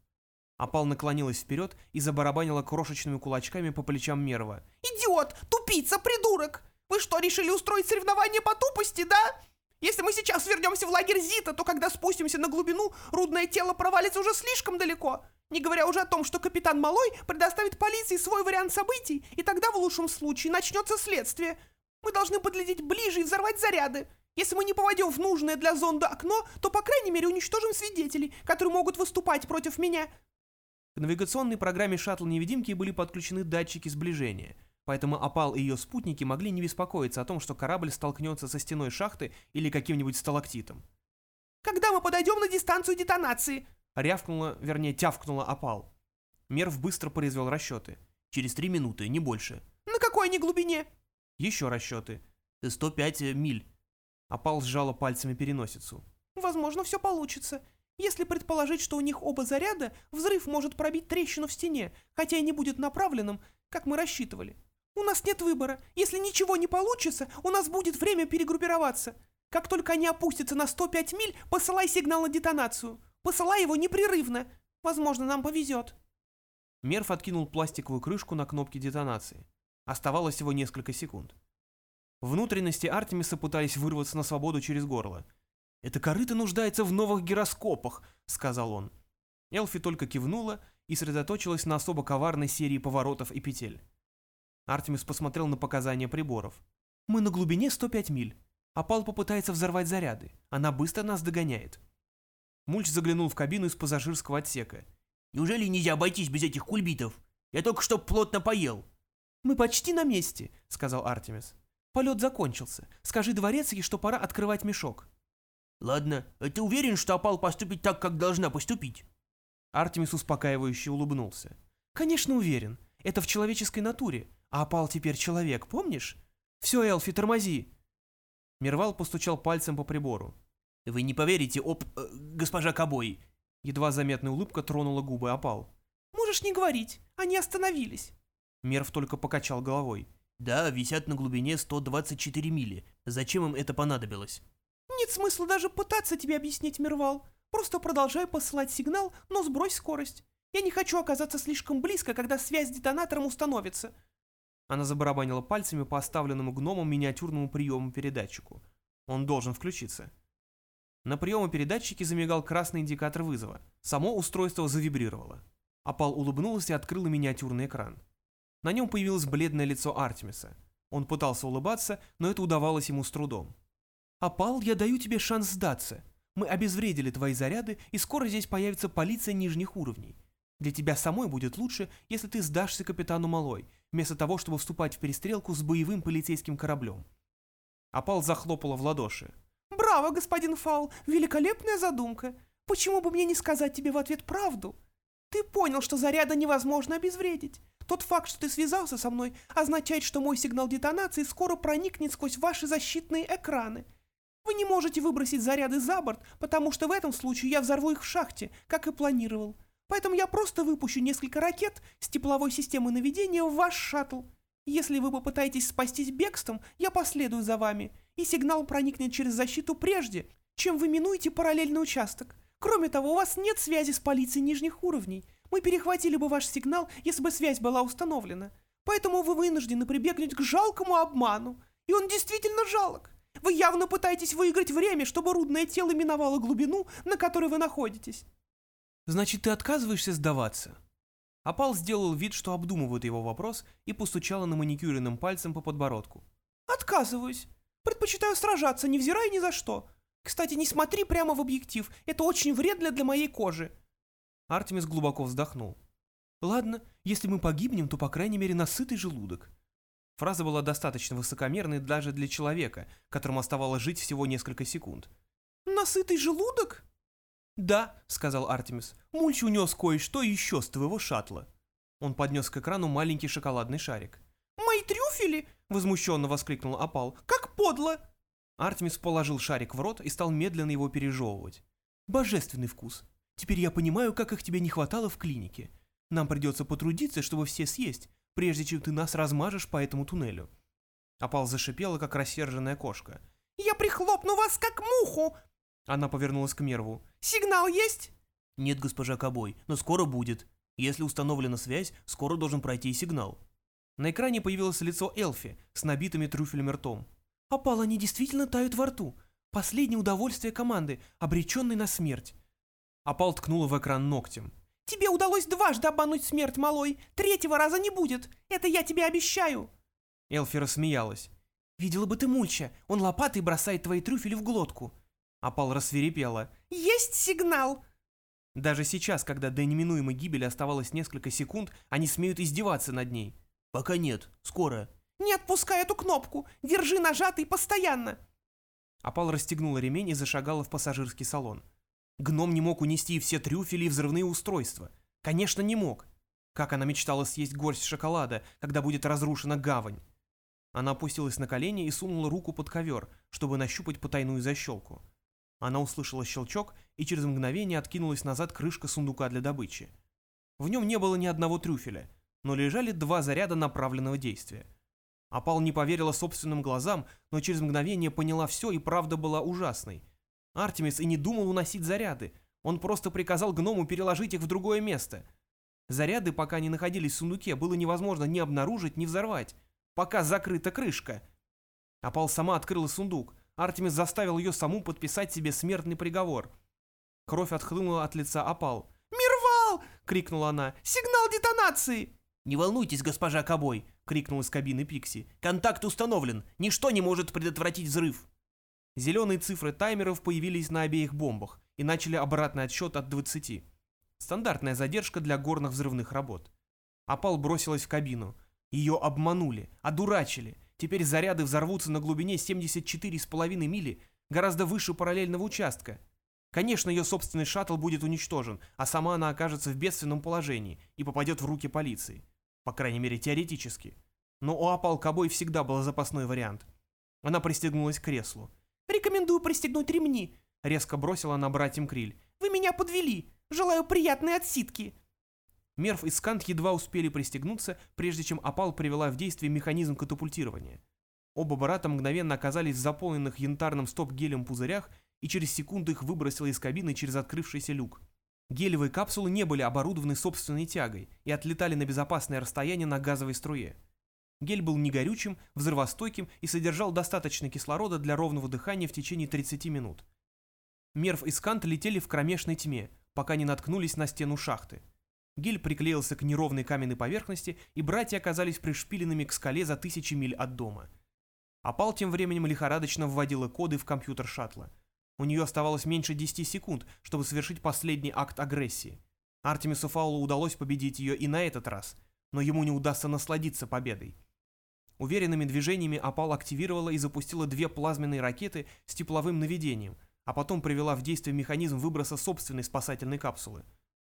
Speaker 1: Апал наклонилась вперед и забарабанила крошечными кулачками по плечам Мерва.
Speaker 2: «Идиот! Тупица! Придурок! Вы что, решили устроить соревнование по тупости, да? Если мы сейчас вернемся в лагерь Зита, то когда спустимся на глубину, рудное тело провалится уже слишком далеко. Не говоря уже о том, что капитан Малой предоставит полиции свой вариант событий, и тогда в лучшем случае начнется следствие. Мы должны подлететь ближе и взорвать заряды. Если мы не попадем в нужное для зонда окно, то, по крайней мере, уничтожим свидетелей, которые могут выступать против меня.
Speaker 1: К навигационной программе шаттл-невидимки были подключены датчики сближения, поэтому Апал и ее спутники могли не беспокоиться о том, что корабль столкнется со стеной шахты или каким-нибудь сталактитом.
Speaker 2: «Когда мы подойдем на дистанцию детонации?»
Speaker 1: Рявкнула, вернее, тявкнула опал. Мерв быстро произвел расчеты.
Speaker 3: Через три минуты, не больше.
Speaker 2: На какой они глубине?
Speaker 1: Еще расчеты.
Speaker 3: 105 миль.
Speaker 1: Опал сжала пальцами переносицу.
Speaker 2: Возможно, все получится. Если предположить, что у них оба заряда, взрыв может пробить трещину в стене, хотя и не будет направленным, как мы рассчитывали. У нас нет выбора. Если ничего не получится, у нас будет время перегруппироваться. Как только они опустятся на 105 миль, посылай сигнал на детонацию. Посылай его непрерывно. Возможно, нам повезет.
Speaker 1: Мерф откинул пластиковую крышку на кнопке детонации. Оставалось всего несколько секунд. Внутренности Артемиса пытались вырваться на свободу через горло. «Это корыто нуждается в новых гироскопах», — сказал он. Элфи только кивнула и сосредоточилась на особо коварной серии поворотов и петель. Артемис посмотрел на показания приборов. «Мы на глубине 105 миль. Апал попытается взорвать заряды. Она быстро нас догоняет. Мульч заглянул в кабину из пассажирского отсека.
Speaker 3: «Неужели нельзя обойтись без этих кульбитов? Я только что плотно поел».
Speaker 1: «Мы почти на месте», — сказал Артемис. «Полет закончился. Скажи дворецкий, что пора открывать мешок».
Speaker 3: «Ладно, а ты уверен, что опал поступить так, как должна поступить?»
Speaker 1: Артемис успокаивающе улыбнулся. «Конечно уверен. Это в человеческой натуре. Опал теперь человек, помнишь? Все, Элфи, тормози!» Мирвал постучал пальцем по прибору.
Speaker 3: «Вы не поверите, оп... Э, госпожа Кобой!»
Speaker 1: Едва заметная улыбка тронула губы опал.
Speaker 2: «Можешь не говорить, они остановились!»
Speaker 1: Мерв только покачал головой.
Speaker 3: «Да, висят на глубине 124 мили. Зачем им это понадобилось?»
Speaker 2: «Нет смысла даже пытаться тебе объяснить, Мервал. Просто продолжай посылать сигнал, но сбрось скорость. Я не хочу оказаться слишком близко, когда связь с детонатором установится».
Speaker 1: Она забарабанила пальцами по оставленному гномом миниатюрному приему передатчику. Он должен включиться. На приемопередатчике замигал красный индикатор вызова. Само устройство завибрировало. Апал улыбнулась и открыла миниатюрный экран. На нем появилось бледное лицо Артемиса. Он пытался улыбаться, но это удавалось ему с трудом. «Апал, я даю тебе шанс сдаться. Мы обезвредили твои заряды, и скоро здесь появится полиция нижних уровней. Для тебя самой будет лучше, если ты сдашься капитану Малой, вместо того, чтобы вступать в перестрелку с боевым полицейским кораблем». Апал захлопала в ладоши.
Speaker 2: «Браво, господин Фаул, великолепная задумка. Почему бы мне не сказать тебе в ответ правду? Ты понял, что заряда невозможно обезвредить. Тот факт, что ты связался со мной, означает, что мой сигнал детонации скоро проникнет сквозь ваши защитные экраны. Вы не можете выбросить заряды за борт, потому что в этом случае я взорву их в шахте, как и планировал. Поэтому я просто выпущу несколько ракет с тепловой системы наведения в ваш шаттл. Если вы попытаетесь спастись бегством, я последую за вами и сигнал проникнет через защиту прежде, чем вы минуете параллельный участок. Кроме того, у вас нет связи с полицией нижних уровней. Мы перехватили бы ваш сигнал, если бы связь была установлена. Поэтому вы вынуждены прибегнуть к жалкому обману. И он действительно жалок. Вы явно пытаетесь выиграть время, чтобы рудное тело миновало глубину, на которой вы находитесь.
Speaker 1: Значит, ты отказываешься сдаваться? Апал сделал вид, что обдумывает его вопрос, и постучала на маникюренным пальцем по подбородку.
Speaker 2: «Отказываюсь. Предпочитаю сражаться, невзирая ни за что. Кстати, не смотри прямо в объектив, это очень вредно для моей кожи».
Speaker 1: Артемис глубоко вздохнул. «Ладно, если мы погибнем, то, по крайней мере, насытый желудок». Фраза была достаточно высокомерной даже для человека, которому оставалось жить всего несколько секунд.
Speaker 2: «Насытый желудок?»
Speaker 1: «Да», — сказал Артемис, — «Мульч унес кое-что еще с твоего шаттла». Он поднес к экрану маленький шоколадный шарик.
Speaker 2: «Мои трюфели!» — возмущенно воскликнул Апал. «Как подло!»
Speaker 1: Артемис положил шарик в рот и стал медленно его пережевывать. «Божественный вкус. Теперь я понимаю, как их тебе не хватало в клинике. Нам придется потрудиться, чтобы все съесть, прежде чем ты нас размажешь по этому туннелю». Апал зашипела, как рассерженная кошка.
Speaker 2: «Я прихлопну вас, как муху!»
Speaker 1: Она повернулась к Мерву.
Speaker 2: «Сигнал есть?»
Speaker 3: «Нет, госпожа Кобой, но скоро будет. Если установлена связь, скоро должен пройти и сигнал».
Speaker 1: На экране появилось лицо Элфи с набитыми трюфелями ртом. «Апал, они действительно тают во рту. Последнее удовольствие команды, обреченной на смерть». Апал ткнула в экран ногтем.
Speaker 2: «Тебе удалось дважды обмануть смерть, малой. Третьего раза не будет. Это я тебе обещаю».
Speaker 1: Элфи рассмеялась. «Видела бы ты Мульча, он лопатой бросает твои трюфели в глотку». Апал рассверепела.
Speaker 2: «Есть сигнал!»
Speaker 1: Даже сейчас, когда до неминуемой гибели оставалось несколько секунд, они смеют издеваться над ней.
Speaker 3: «Пока нет. Скоро».
Speaker 2: «Не отпускай эту кнопку! Держи нажатый постоянно!»
Speaker 1: Апал расстегнула ремень и зашагала в пассажирский салон. Гном не мог унести все трюфели и взрывные устройства. Конечно, не мог. Как она мечтала съесть горсть шоколада, когда будет разрушена гавань. Она опустилась на колени и сунула руку под ковер, чтобы нащупать потайную защелку. Она услышала щелчок, и через мгновение откинулась назад крышка сундука для добычи. В нем не было ни одного трюфеля, но лежали два заряда направленного действия. Апал не поверила собственным глазам, но через мгновение поняла все, и правда была ужасной. Артемис и не думал уносить заряды, он просто приказал гному переложить их в другое место. Заряды, пока они находились в сундуке, было невозможно ни обнаружить, ни взорвать, пока закрыта крышка. Апал сама открыла сундук, Артемис заставил ее саму подписать себе смертный приговор. Кровь отхлынула от лица опал.
Speaker 2: «Мирвал!» — крикнула она. «Сигнал детонации!»
Speaker 3: «Не волнуйтесь, госпожа Кобой!» — крикнул из кабины Пикси. «Контакт установлен! Ничто не может предотвратить взрыв!»
Speaker 1: Зеленые цифры таймеров появились на обеих бомбах и начали обратный отсчет от 20. Стандартная задержка для горных взрывных работ. Опал бросилась в кабину. Ее обманули, одурачили, Теперь заряды взорвутся на глубине 74,5 мили, гораздо выше параллельного участка. Конечно, ее собственный шаттл будет уничтожен, а сама она окажется в бедственном положении и попадет в руки полиции. По крайней мере, теоретически. Но у Апал Кобой всегда был запасной вариант. Она пристегнулась к креслу.
Speaker 2: «Рекомендую пристегнуть ремни», —
Speaker 1: резко бросила она братьям Криль.
Speaker 2: «Вы меня подвели. Желаю приятной отсидки».
Speaker 1: Мерв и Скант едва успели пристегнуться, прежде чем опал привела в действие механизм катапультирования. Оба брата мгновенно оказались в заполненных янтарным стоп-гелем пузырях, и через секунду их выбросило из кабины через открывшийся люк. Гелевые капсулы не были оборудованы собственной тягой и отлетали на безопасное расстояние на газовой струе. Гель был негорючим, взрывостойким и содержал достаточно кислорода для ровного дыхания в течение 30 минут. Мерв и Скант летели в кромешной тьме, пока не наткнулись на стену шахты. Гель приклеился к неровной каменной поверхности, и братья оказались пришпиленными к скале за тысячи миль от дома. Апал тем временем лихорадочно вводила коды в компьютер шаттла. У нее оставалось меньше 10 секунд, чтобы совершить последний акт агрессии. Артемису Фаулу удалось победить ее и на этот раз, но ему не удастся насладиться победой. Уверенными движениями Апал активировала и запустила две плазменные ракеты с тепловым наведением, а потом привела в действие механизм выброса собственной спасательной капсулы.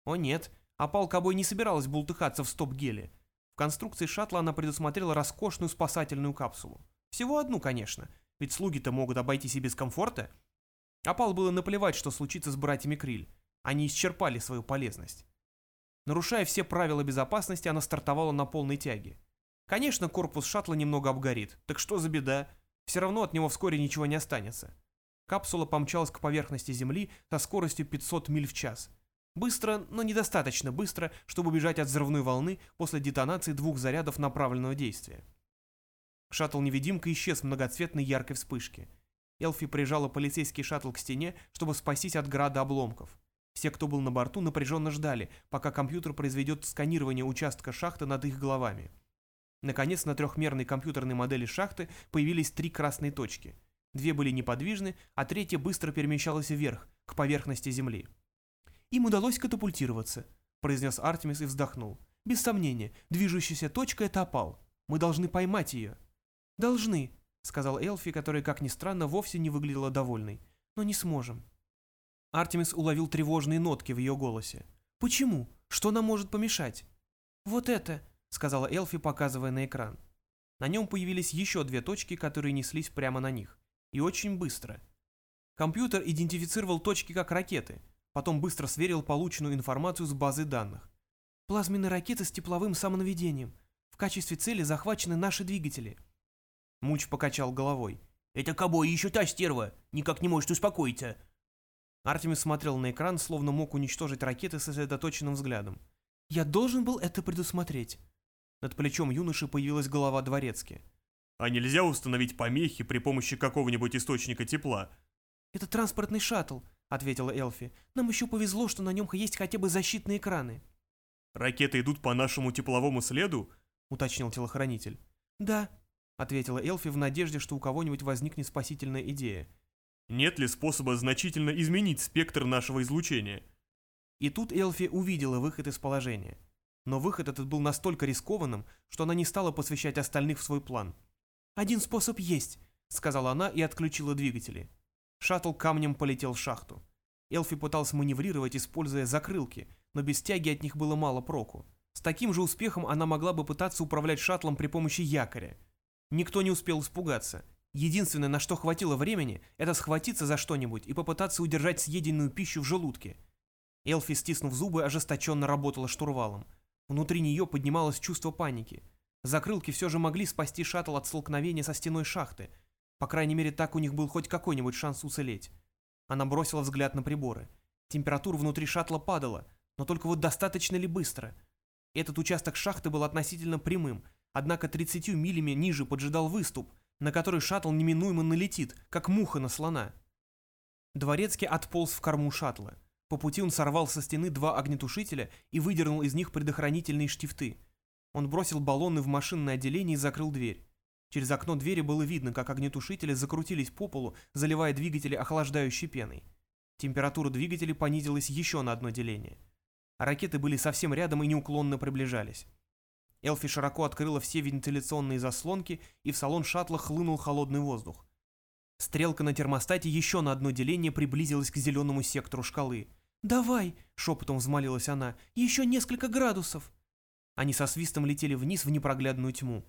Speaker 1: О нет, а Палкобой не собиралась бултыхаться в стоп-геле. В конструкции шаттла она предусмотрела роскошную спасательную капсулу. Всего одну, конечно, ведь слуги-то могут обойтись и без комфорта. Апал было наплевать, что случится с братьями Криль. Они исчерпали свою полезность. Нарушая все правила безопасности, она стартовала на полной тяге. Конечно, корпус шаттла немного обгорит, так что за беда? Все равно от него вскоре ничего не останется. Капсула помчалась к поверхности Земли со скоростью 500 миль в час. Быстро, но недостаточно быстро, чтобы убежать от взрывной волны после детонации двух зарядов направленного действия. Шаттл-невидимка исчез в многоцветной яркой вспышке. Элфи прижала полицейский шаттл к стене, чтобы спастись от града обломков. Все, кто был на борту, напряженно ждали, пока компьютер произведет сканирование участка шахты над их головами. Наконец, на трехмерной компьютерной модели шахты появились три красные точки. Две были неподвижны, а третья быстро перемещалась вверх, к поверхности Земли. «Им удалось катапультироваться», — произнес Артемис и вздохнул. «Без сомнения, движущаяся точка — это опал. Мы должны поймать ее». «Должны», — сказал Элфи, которая, как ни странно, вовсе не выглядела довольной. «Но не сможем». Артемис уловил тревожные нотки в ее голосе. «Почему? Что нам может помешать?» «Вот это», — сказала Элфи, показывая на экран. На нем появились еще две точки, которые неслись прямо на них. И очень быстро. Компьютер идентифицировал точки как ракеты, потом быстро сверил полученную информацию с базой данных. «Плазменные ракеты с тепловым самонаведением. В качестве цели захвачены наши двигатели».
Speaker 3: Мульч покачал головой. «Это кобой еще та стерва, никак не может успокоиться».
Speaker 1: Артемис смотрел на экран, словно мог уничтожить ракеты сосредоточенным взглядом. «Я должен был это предусмотреть». Над плечом юноши появилась голова дворецки.
Speaker 4: «А нельзя установить помехи при помощи какого-нибудь источника тепла?»
Speaker 1: «Это транспортный шаттл», — ответила Элфи. «Нам еще повезло, что на нем есть хотя бы защитные экраны».
Speaker 4: «Ракеты идут по нашему тепловому следу?»
Speaker 1: — уточнил телохранитель. «Да», — ответила Элфи в надежде, что у кого-нибудь возникнет спасительная идея.
Speaker 4: «Нет ли способа значительно изменить спектр нашего излучения?»
Speaker 1: И тут Элфи увидела выход из положения. Но выход этот был настолько рискованным, что она не стала посвящать остальных в свой план. «Один способ есть», — сказала она и отключила двигатели. Шаттл камнем полетел в шахту. Элфи пытался маневрировать, используя закрылки, но без тяги от них было мало проку. С таким же успехом она могла бы пытаться управлять шаттлом при помощи якоря. Никто не успел испугаться. Единственное, на что хватило времени, это схватиться за что-нибудь и попытаться удержать съеденную пищу в желудке. Элфи, стиснув зубы, ожесточенно работала штурвалом. Внутри нее поднималось чувство паники. Закрылки все же могли спасти шаттл от столкновения со стеной шахты. По крайней мере, так у них был хоть какой-нибудь шанс уцелеть. Она бросила взгляд на приборы. Температура внутри шаттла падала, но только вот достаточно ли быстро? Этот участок шахты был относительно прямым, однако 30 милями ниже поджидал выступ, на который шаттл неминуемо налетит, как муха на слона. Дворецкий отполз в корму шаттла. По пути он сорвал со стены два огнетушителя и выдернул из них предохранительные штифты. Он бросил баллоны в машинное отделение и закрыл дверь. Через окно двери было видно, как огнетушители закрутились по полу, заливая двигатели охлаждающей пеной. Температура двигателей понизилась еще на одно деление. Ракеты были совсем рядом и неуклонно приближались. Элфи широко открыла все вентиляционные заслонки, и в салон шаттла хлынул холодный воздух. Стрелка на термостате еще на одно деление приблизилась к зеленому сектору шкалы. «Давай!» — шепотом взмолилась она. «Еще несколько градусов!» Они со свистом летели вниз в непроглядную тьму.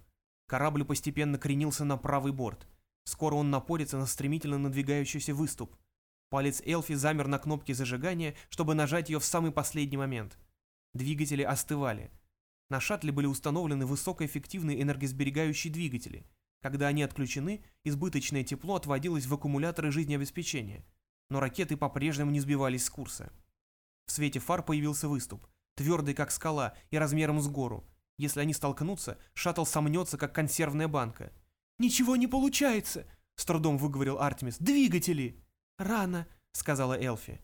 Speaker 1: Корабль постепенно кренился на правый борт. Скоро он напорится на стремительно надвигающийся выступ. Палец Элфи замер на кнопке зажигания, чтобы нажать ее в самый последний момент. Двигатели остывали. На шаттле были установлены высокоэффективные энергосберегающие двигатели. Когда они отключены, избыточное тепло отводилось в аккумуляторы жизнеобеспечения. Но ракеты по-прежнему не сбивались с курса. В свете фар появился выступ, твердый как скала и размером с гору. Если они столкнутся, шаттл сомнется, как консервная банка. «Ничего не получается!» — с трудом выговорил Артемис. «Двигатели!» «Рано!» — сказала Элфи.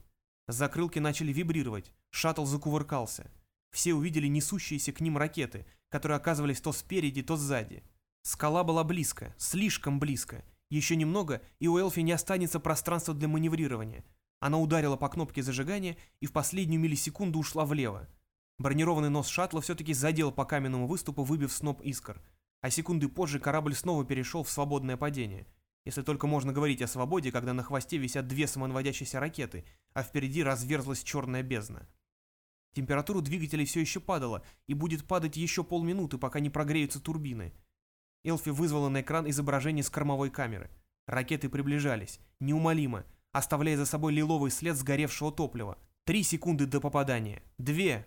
Speaker 1: Закрылки начали вибрировать, шаттл закувыркался. Все увидели несущиеся к ним ракеты, которые оказывались то спереди, то сзади. Скала была близко, слишком близко. Еще немного, и у Элфи не останется пространства для маневрирования. Она ударила по кнопке зажигания и в последнюю миллисекунду ушла влево. Бронированный нос шаттла все-таки задел по каменному выступу, выбив сноп искр. А секунды позже корабль снова перешел в свободное падение. Если только можно говорить о свободе, когда на хвосте висят две самонаводящиеся ракеты, а впереди разверзлась черная бездна. Температура двигателей все еще падала, и будет падать еще полминуты, пока не прогреются турбины. Элфи вызвала на экран изображение с кормовой камеры. Ракеты приближались, неумолимо, оставляя за собой лиловый след сгоревшего топлива. Три секунды до попадания. Две.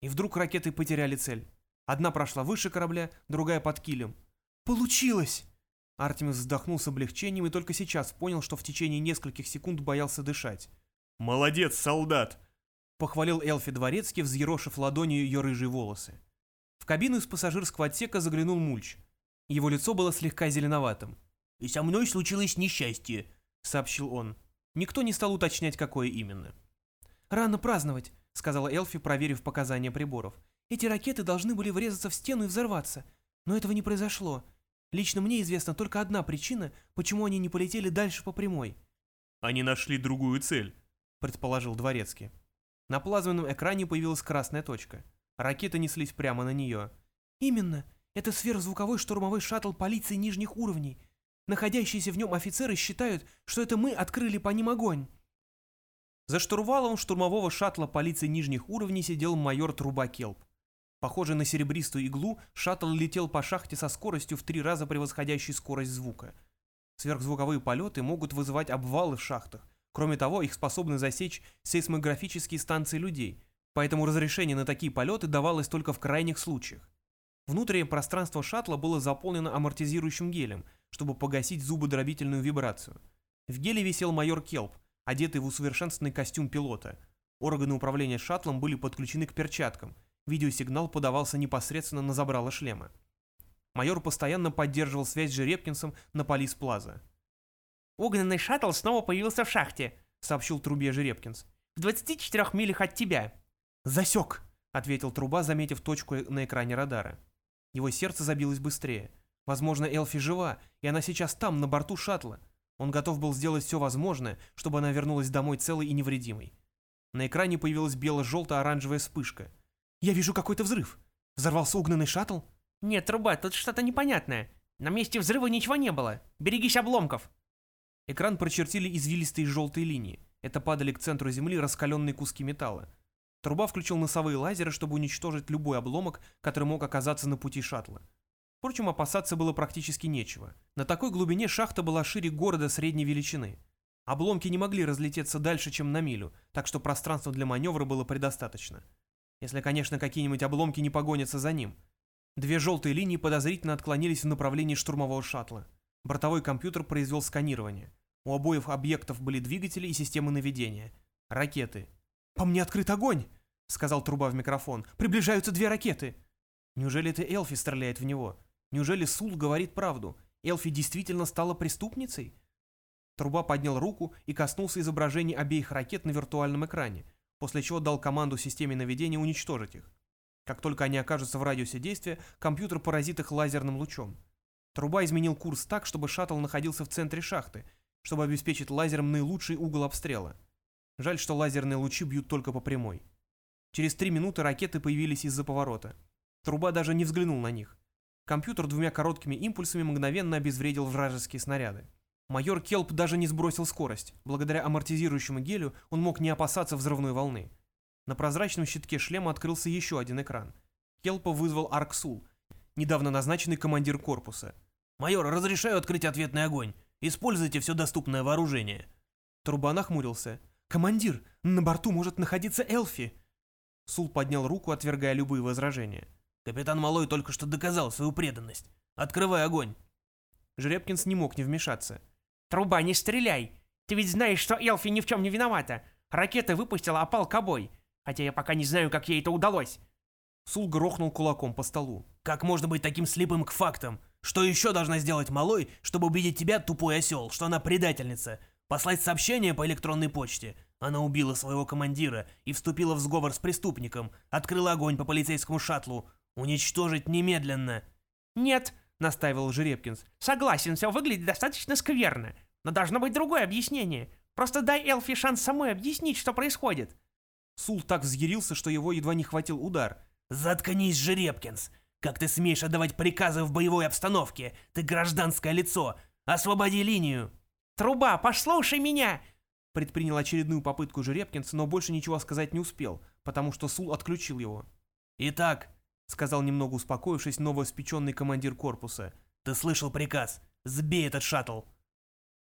Speaker 1: И вдруг ракеты потеряли цель. Одна прошла выше корабля, другая под килем. «Получилось!» Артемис вздохнул с облегчением и только сейчас понял, что в течение нескольких секунд боялся дышать.
Speaker 4: «Молодец, солдат!»
Speaker 1: Похвалил Элфи Дворецкий, взъерошив ладонью ее рыжие волосы. В кабину из пассажирского отсека заглянул Мульч. Его лицо было слегка зеленоватым.
Speaker 3: «И со мной случилось несчастье», —
Speaker 1: сообщил он. Никто не стал уточнять, какое именно. рано праздновать», — сказала Элфи, проверив показания приборов. «Эти ракеты должны были врезаться в стену и взорваться. Но этого не произошло. Лично мне известна только одна причина, почему они не полетели дальше по прямой».
Speaker 4: «Они нашли другую цель», —
Speaker 1: предположил Дворецкий. На плазменном экране появилась красная точка. Ракеты неслись прямо на нее. «Именно. Это сверхзвуковой штурмовой шаттл полиции нижних уровней. Находящиеся в нем офицеры считают, что это мы открыли по ним огонь». За штурвалом штурмового шаттла полиции нижних уровней сидел майор Труба Келп. Похожий на серебристую иглу, шаттл летел по шахте со скоростью в три раза превосходящей скорость звука. Сверхзвуковые полеты могут вызывать обвалы в шахтах. Кроме того, их способны засечь сейсмографические станции людей, поэтому разрешение на такие полеты давалось только в крайних случаях. Внутреннее пространство шаттла было заполнено амортизирующим гелем, чтобы погасить зубодробительную вибрацию. В геле висел майор Келп, одетый в усовершенствованный костюм пилота. Органы управления шаттлом были подключены к перчаткам. Видеосигнал подавался непосредственно на забрало шлема. Майор постоянно поддерживал связь с Жеребкинсом на Полис Плаза.
Speaker 2: «Огненный шаттл снова появился в шахте», —
Speaker 1: сообщил трубе Жеребкинс.
Speaker 2: «В 24 милях от тебя».
Speaker 1: «Засек», — ответил труба, заметив точку на экране радара. Его сердце забилось быстрее. Возможно, Элфи жива, и она сейчас там, на борту шаттла. Он готов был сделать все возможное, чтобы она вернулась домой целой и невредимой. На экране появилась бело-желто-оранжевая вспышка. «Я вижу какой-то взрыв. Взорвался угнанный шаттл?»
Speaker 2: «Нет, труба, тут что-то непонятное. На месте взрыва ничего не было. Берегись обломков».
Speaker 1: Экран прочертили извилистые желтые линии. Это падали к центру Земли раскаленные куски металла. Труба включил носовые лазеры, чтобы уничтожить любой обломок, который мог оказаться на пути шаттла. Впрочем, опасаться было практически нечего. На такой глубине шахта была шире города средней величины. Обломки не могли разлететься дальше, чем на милю, так что пространства для маневра было предостаточно. Если, конечно, какие-нибудь обломки не погонятся за ним. Две желтые линии подозрительно отклонились в направлении штурмового шаттла. Бортовой компьютер произвел сканирование. У обоих объектов были двигатели и системы наведения. Ракеты. «По мне открыт огонь!» — сказал труба в микрофон. «Приближаются две ракеты!» Неужели это Элфи стреляет в него? Неужели Сул говорит правду? Элфи действительно стала преступницей? Труба поднял руку и коснулся изображений обеих ракет на виртуальном экране, после чего дал команду системе наведения уничтожить их. Как только они окажутся в радиусе действия, компьютер поразит их лазерным лучом. Труба изменил курс так, чтобы шаттл находился в центре шахты, чтобы обеспечить лазером наилучший угол обстрела. Жаль, что лазерные лучи бьют только по прямой. Через три минуты ракеты появились из-за поворота. Труба даже не взглянул на них. Компьютер двумя короткими импульсами мгновенно обезвредил вражеские снаряды. Майор Келп даже не сбросил скорость. Благодаря амортизирующему гелю он мог не опасаться взрывной волны. На прозрачном щитке шлема открылся еще один экран. Келпа вызвал Арксул, недавно назначенный командир корпуса.
Speaker 3: «Майор, разрешаю открыть ответный огонь. Используйте все доступное вооружение».
Speaker 1: Труба нахмурился. «Командир, на борту может находиться Элфи!» Сул поднял руку, отвергая любые возражения.
Speaker 3: Капитан Малой только что доказал свою преданность. Открывай огонь.
Speaker 1: Жеребкинс не мог не вмешаться.
Speaker 2: Труба, не стреляй! Ты ведь знаешь, что Элфи ни в чем не виновата. Ракета выпустила, а пал кобой. Хотя я пока не знаю, как ей это удалось.
Speaker 1: Сул грохнул кулаком по столу.
Speaker 3: Как можно быть таким слепым к фактам? Что еще должна сделать Малой, чтобы убедить тебя, тупой осел, что она предательница? Послать сообщение по электронной почте? Она убила своего командира и вступила в сговор с преступником, открыла огонь по полицейскому шаттлу, «Уничтожить немедленно!»
Speaker 2: «Нет», — настаивал Жеребкинс. «Согласен, все выглядит достаточно скверно. Но должно быть другое объяснение. Просто дай Элфи шанс самой объяснить, что происходит».
Speaker 1: Сул так взъярился, что его едва не хватил удар.
Speaker 3: «Заткнись, Жеребкинс! Как ты смеешь отдавать приказы в боевой обстановке? Ты гражданское лицо! Освободи линию!»
Speaker 2: «Труба, послушай меня!»
Speaker 1: Предпринял очередную попытку Жеребкинс, но больше ничего сказать не успел, потому что Сул отключил его.
Speaker 3: «Итак, —
Speaker 1: сказал немного успокоившись новоиспеченный командир корпуса.
Speaker 3: «Ты слышал приказ? Сбей этот шаттл!»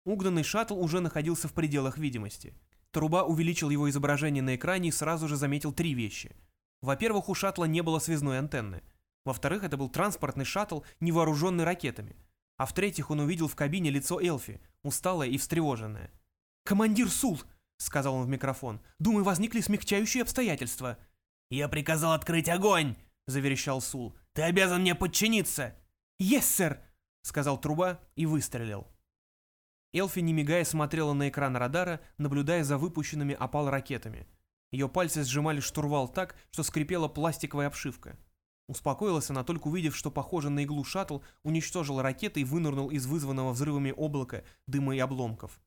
Speaker 1: Угнанный шаттл уже находился в пределах видимости. Труба увеличил его изображение на экране и сразу же заметил три вещи. Во-первых, у шаттла не было связной антенны. Во-вторых, это был транспортный шаттл, не вооруженный ракетами. А в-третьих, он увидел в кабине лицо Элфи, усталое и встревоженное. «Командир Сул!» — сказал он в микрофон. «Думаю, возникли смягчающие обстоятельства».
Speaker 3: «Я приказал открыть огонь!» — заверещал Сул. «Ты обязан мне подчиниться!»
Speaker 1: «Yes, сэр!» — сказал труба и выстрелил. Элфи, не мигая, смотрела на экран радара, наблюдая за выпущенными опал ракетами. Ее пальцы сжимали штурвал так, что скрипела пластиковая обшивка. Успокоилась она, только увидев, что похоже на иглу шаттл уничтожил ракеты и вынырнул из вызванного взрывами облака дыма и обломков.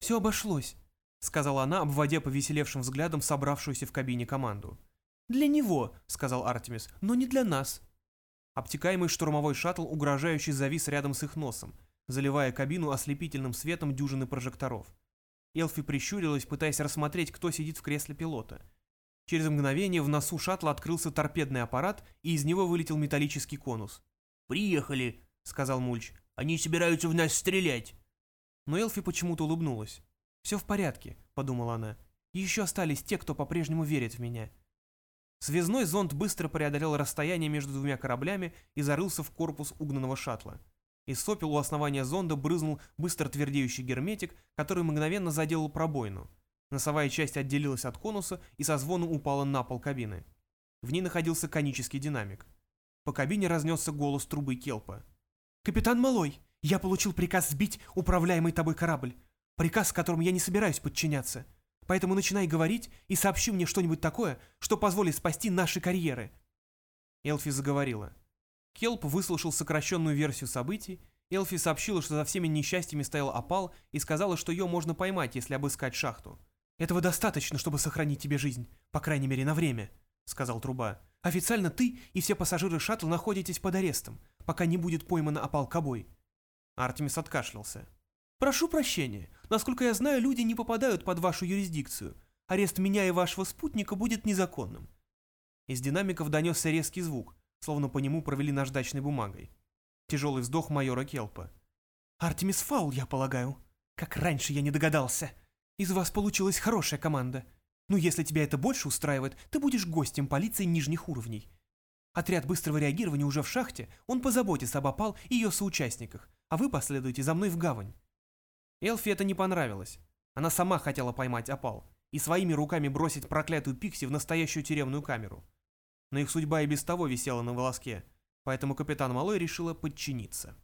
Speaker 1: «Все обошлось», — сказала она, обводя повеселевшим взглядом собравшуюся в кабине команду. «Для него», — сказал Артемис, — «но не для нас». Обтекаемый штурмовой шаттл угрожающе завис рядом с их носом, заливая кабину ослепительным светом дюжины прожекторов. Элфи прищурилась, пытаясь рассмотреть, кто сидит в кресле пилота. Через мгновение в носу шаттла открылся торпедный аппарат, и из него вылетел металлический конус.
Speaker 3: «Приехали», — сказал Мульч. «Они собираются в нас стрелять».
Speaker 1: Но Элфи почему-то улыбнулась. «Все в порядке», — подумала она. «И еще остались те, кто по-прежнему верит в меня». Связной зонд быстро преодолел расстояние между двумя кораблями и зарылся в корпус угнанного шаттла. Из сопел у основания зонда брызнул быстро твердеющий герметик, который мгновенно заделал пробоину. Носовая часть отделилась от конуса и со звоном упала на пол кабины. В ней находился конический динамик. По кабине разнесся голос трубы Келпа. «Капитан Малой, я получил приказ сбить управляемый тобой корабль. Приказ, которому я не собираюсь подчиняться. Поэтому начинай говорить и сообщи мне что-нибудь такое, что позволит спасти наши карьеры». Элфи заговорила. Келп выслушал сокращенную версию событий. Элфи сообщила, что за всеми несчастьями стоял опал и сказала, что ее можно поймать, если обыскать шахту. «Этого достаточно, чтобы сохранить тебе жизнь, по крайней мере, на время», — сказал Труба. «Официально ты и все пассажиры шаттла находитесь под арестом, пока не будет поймана опал Кобой». Артемис откашлялся. «Прошу прощения. Насколько я знаю, люди не попадают под вашу юрисдикцию. Арест меня и вашего спутника будет незаконным». Из динамиков донесся резкий звук, словно по нему провели наждачной бумагой. Тяжелый вздох майора Келпа. «Артемис Фаул, я полагаю. Как раньше я не догадался. Из вас получилась хорошая команда. Ну, если тебя это больше устраивает, ты будешь гостем полиции нижних уровней. Отряд быстрого реагирования уже в шахте, он позаботится об опал и ее соучастниках, а вы последуете за мной в гавань. Элфи это не понравилось. Она сама хотела поймать опал и своими руками бросить проклятую Пикси в настоящую тюремную камеру. Но их судьба и без того висела на волоске, поэтому капитан Малой решила подчиниться.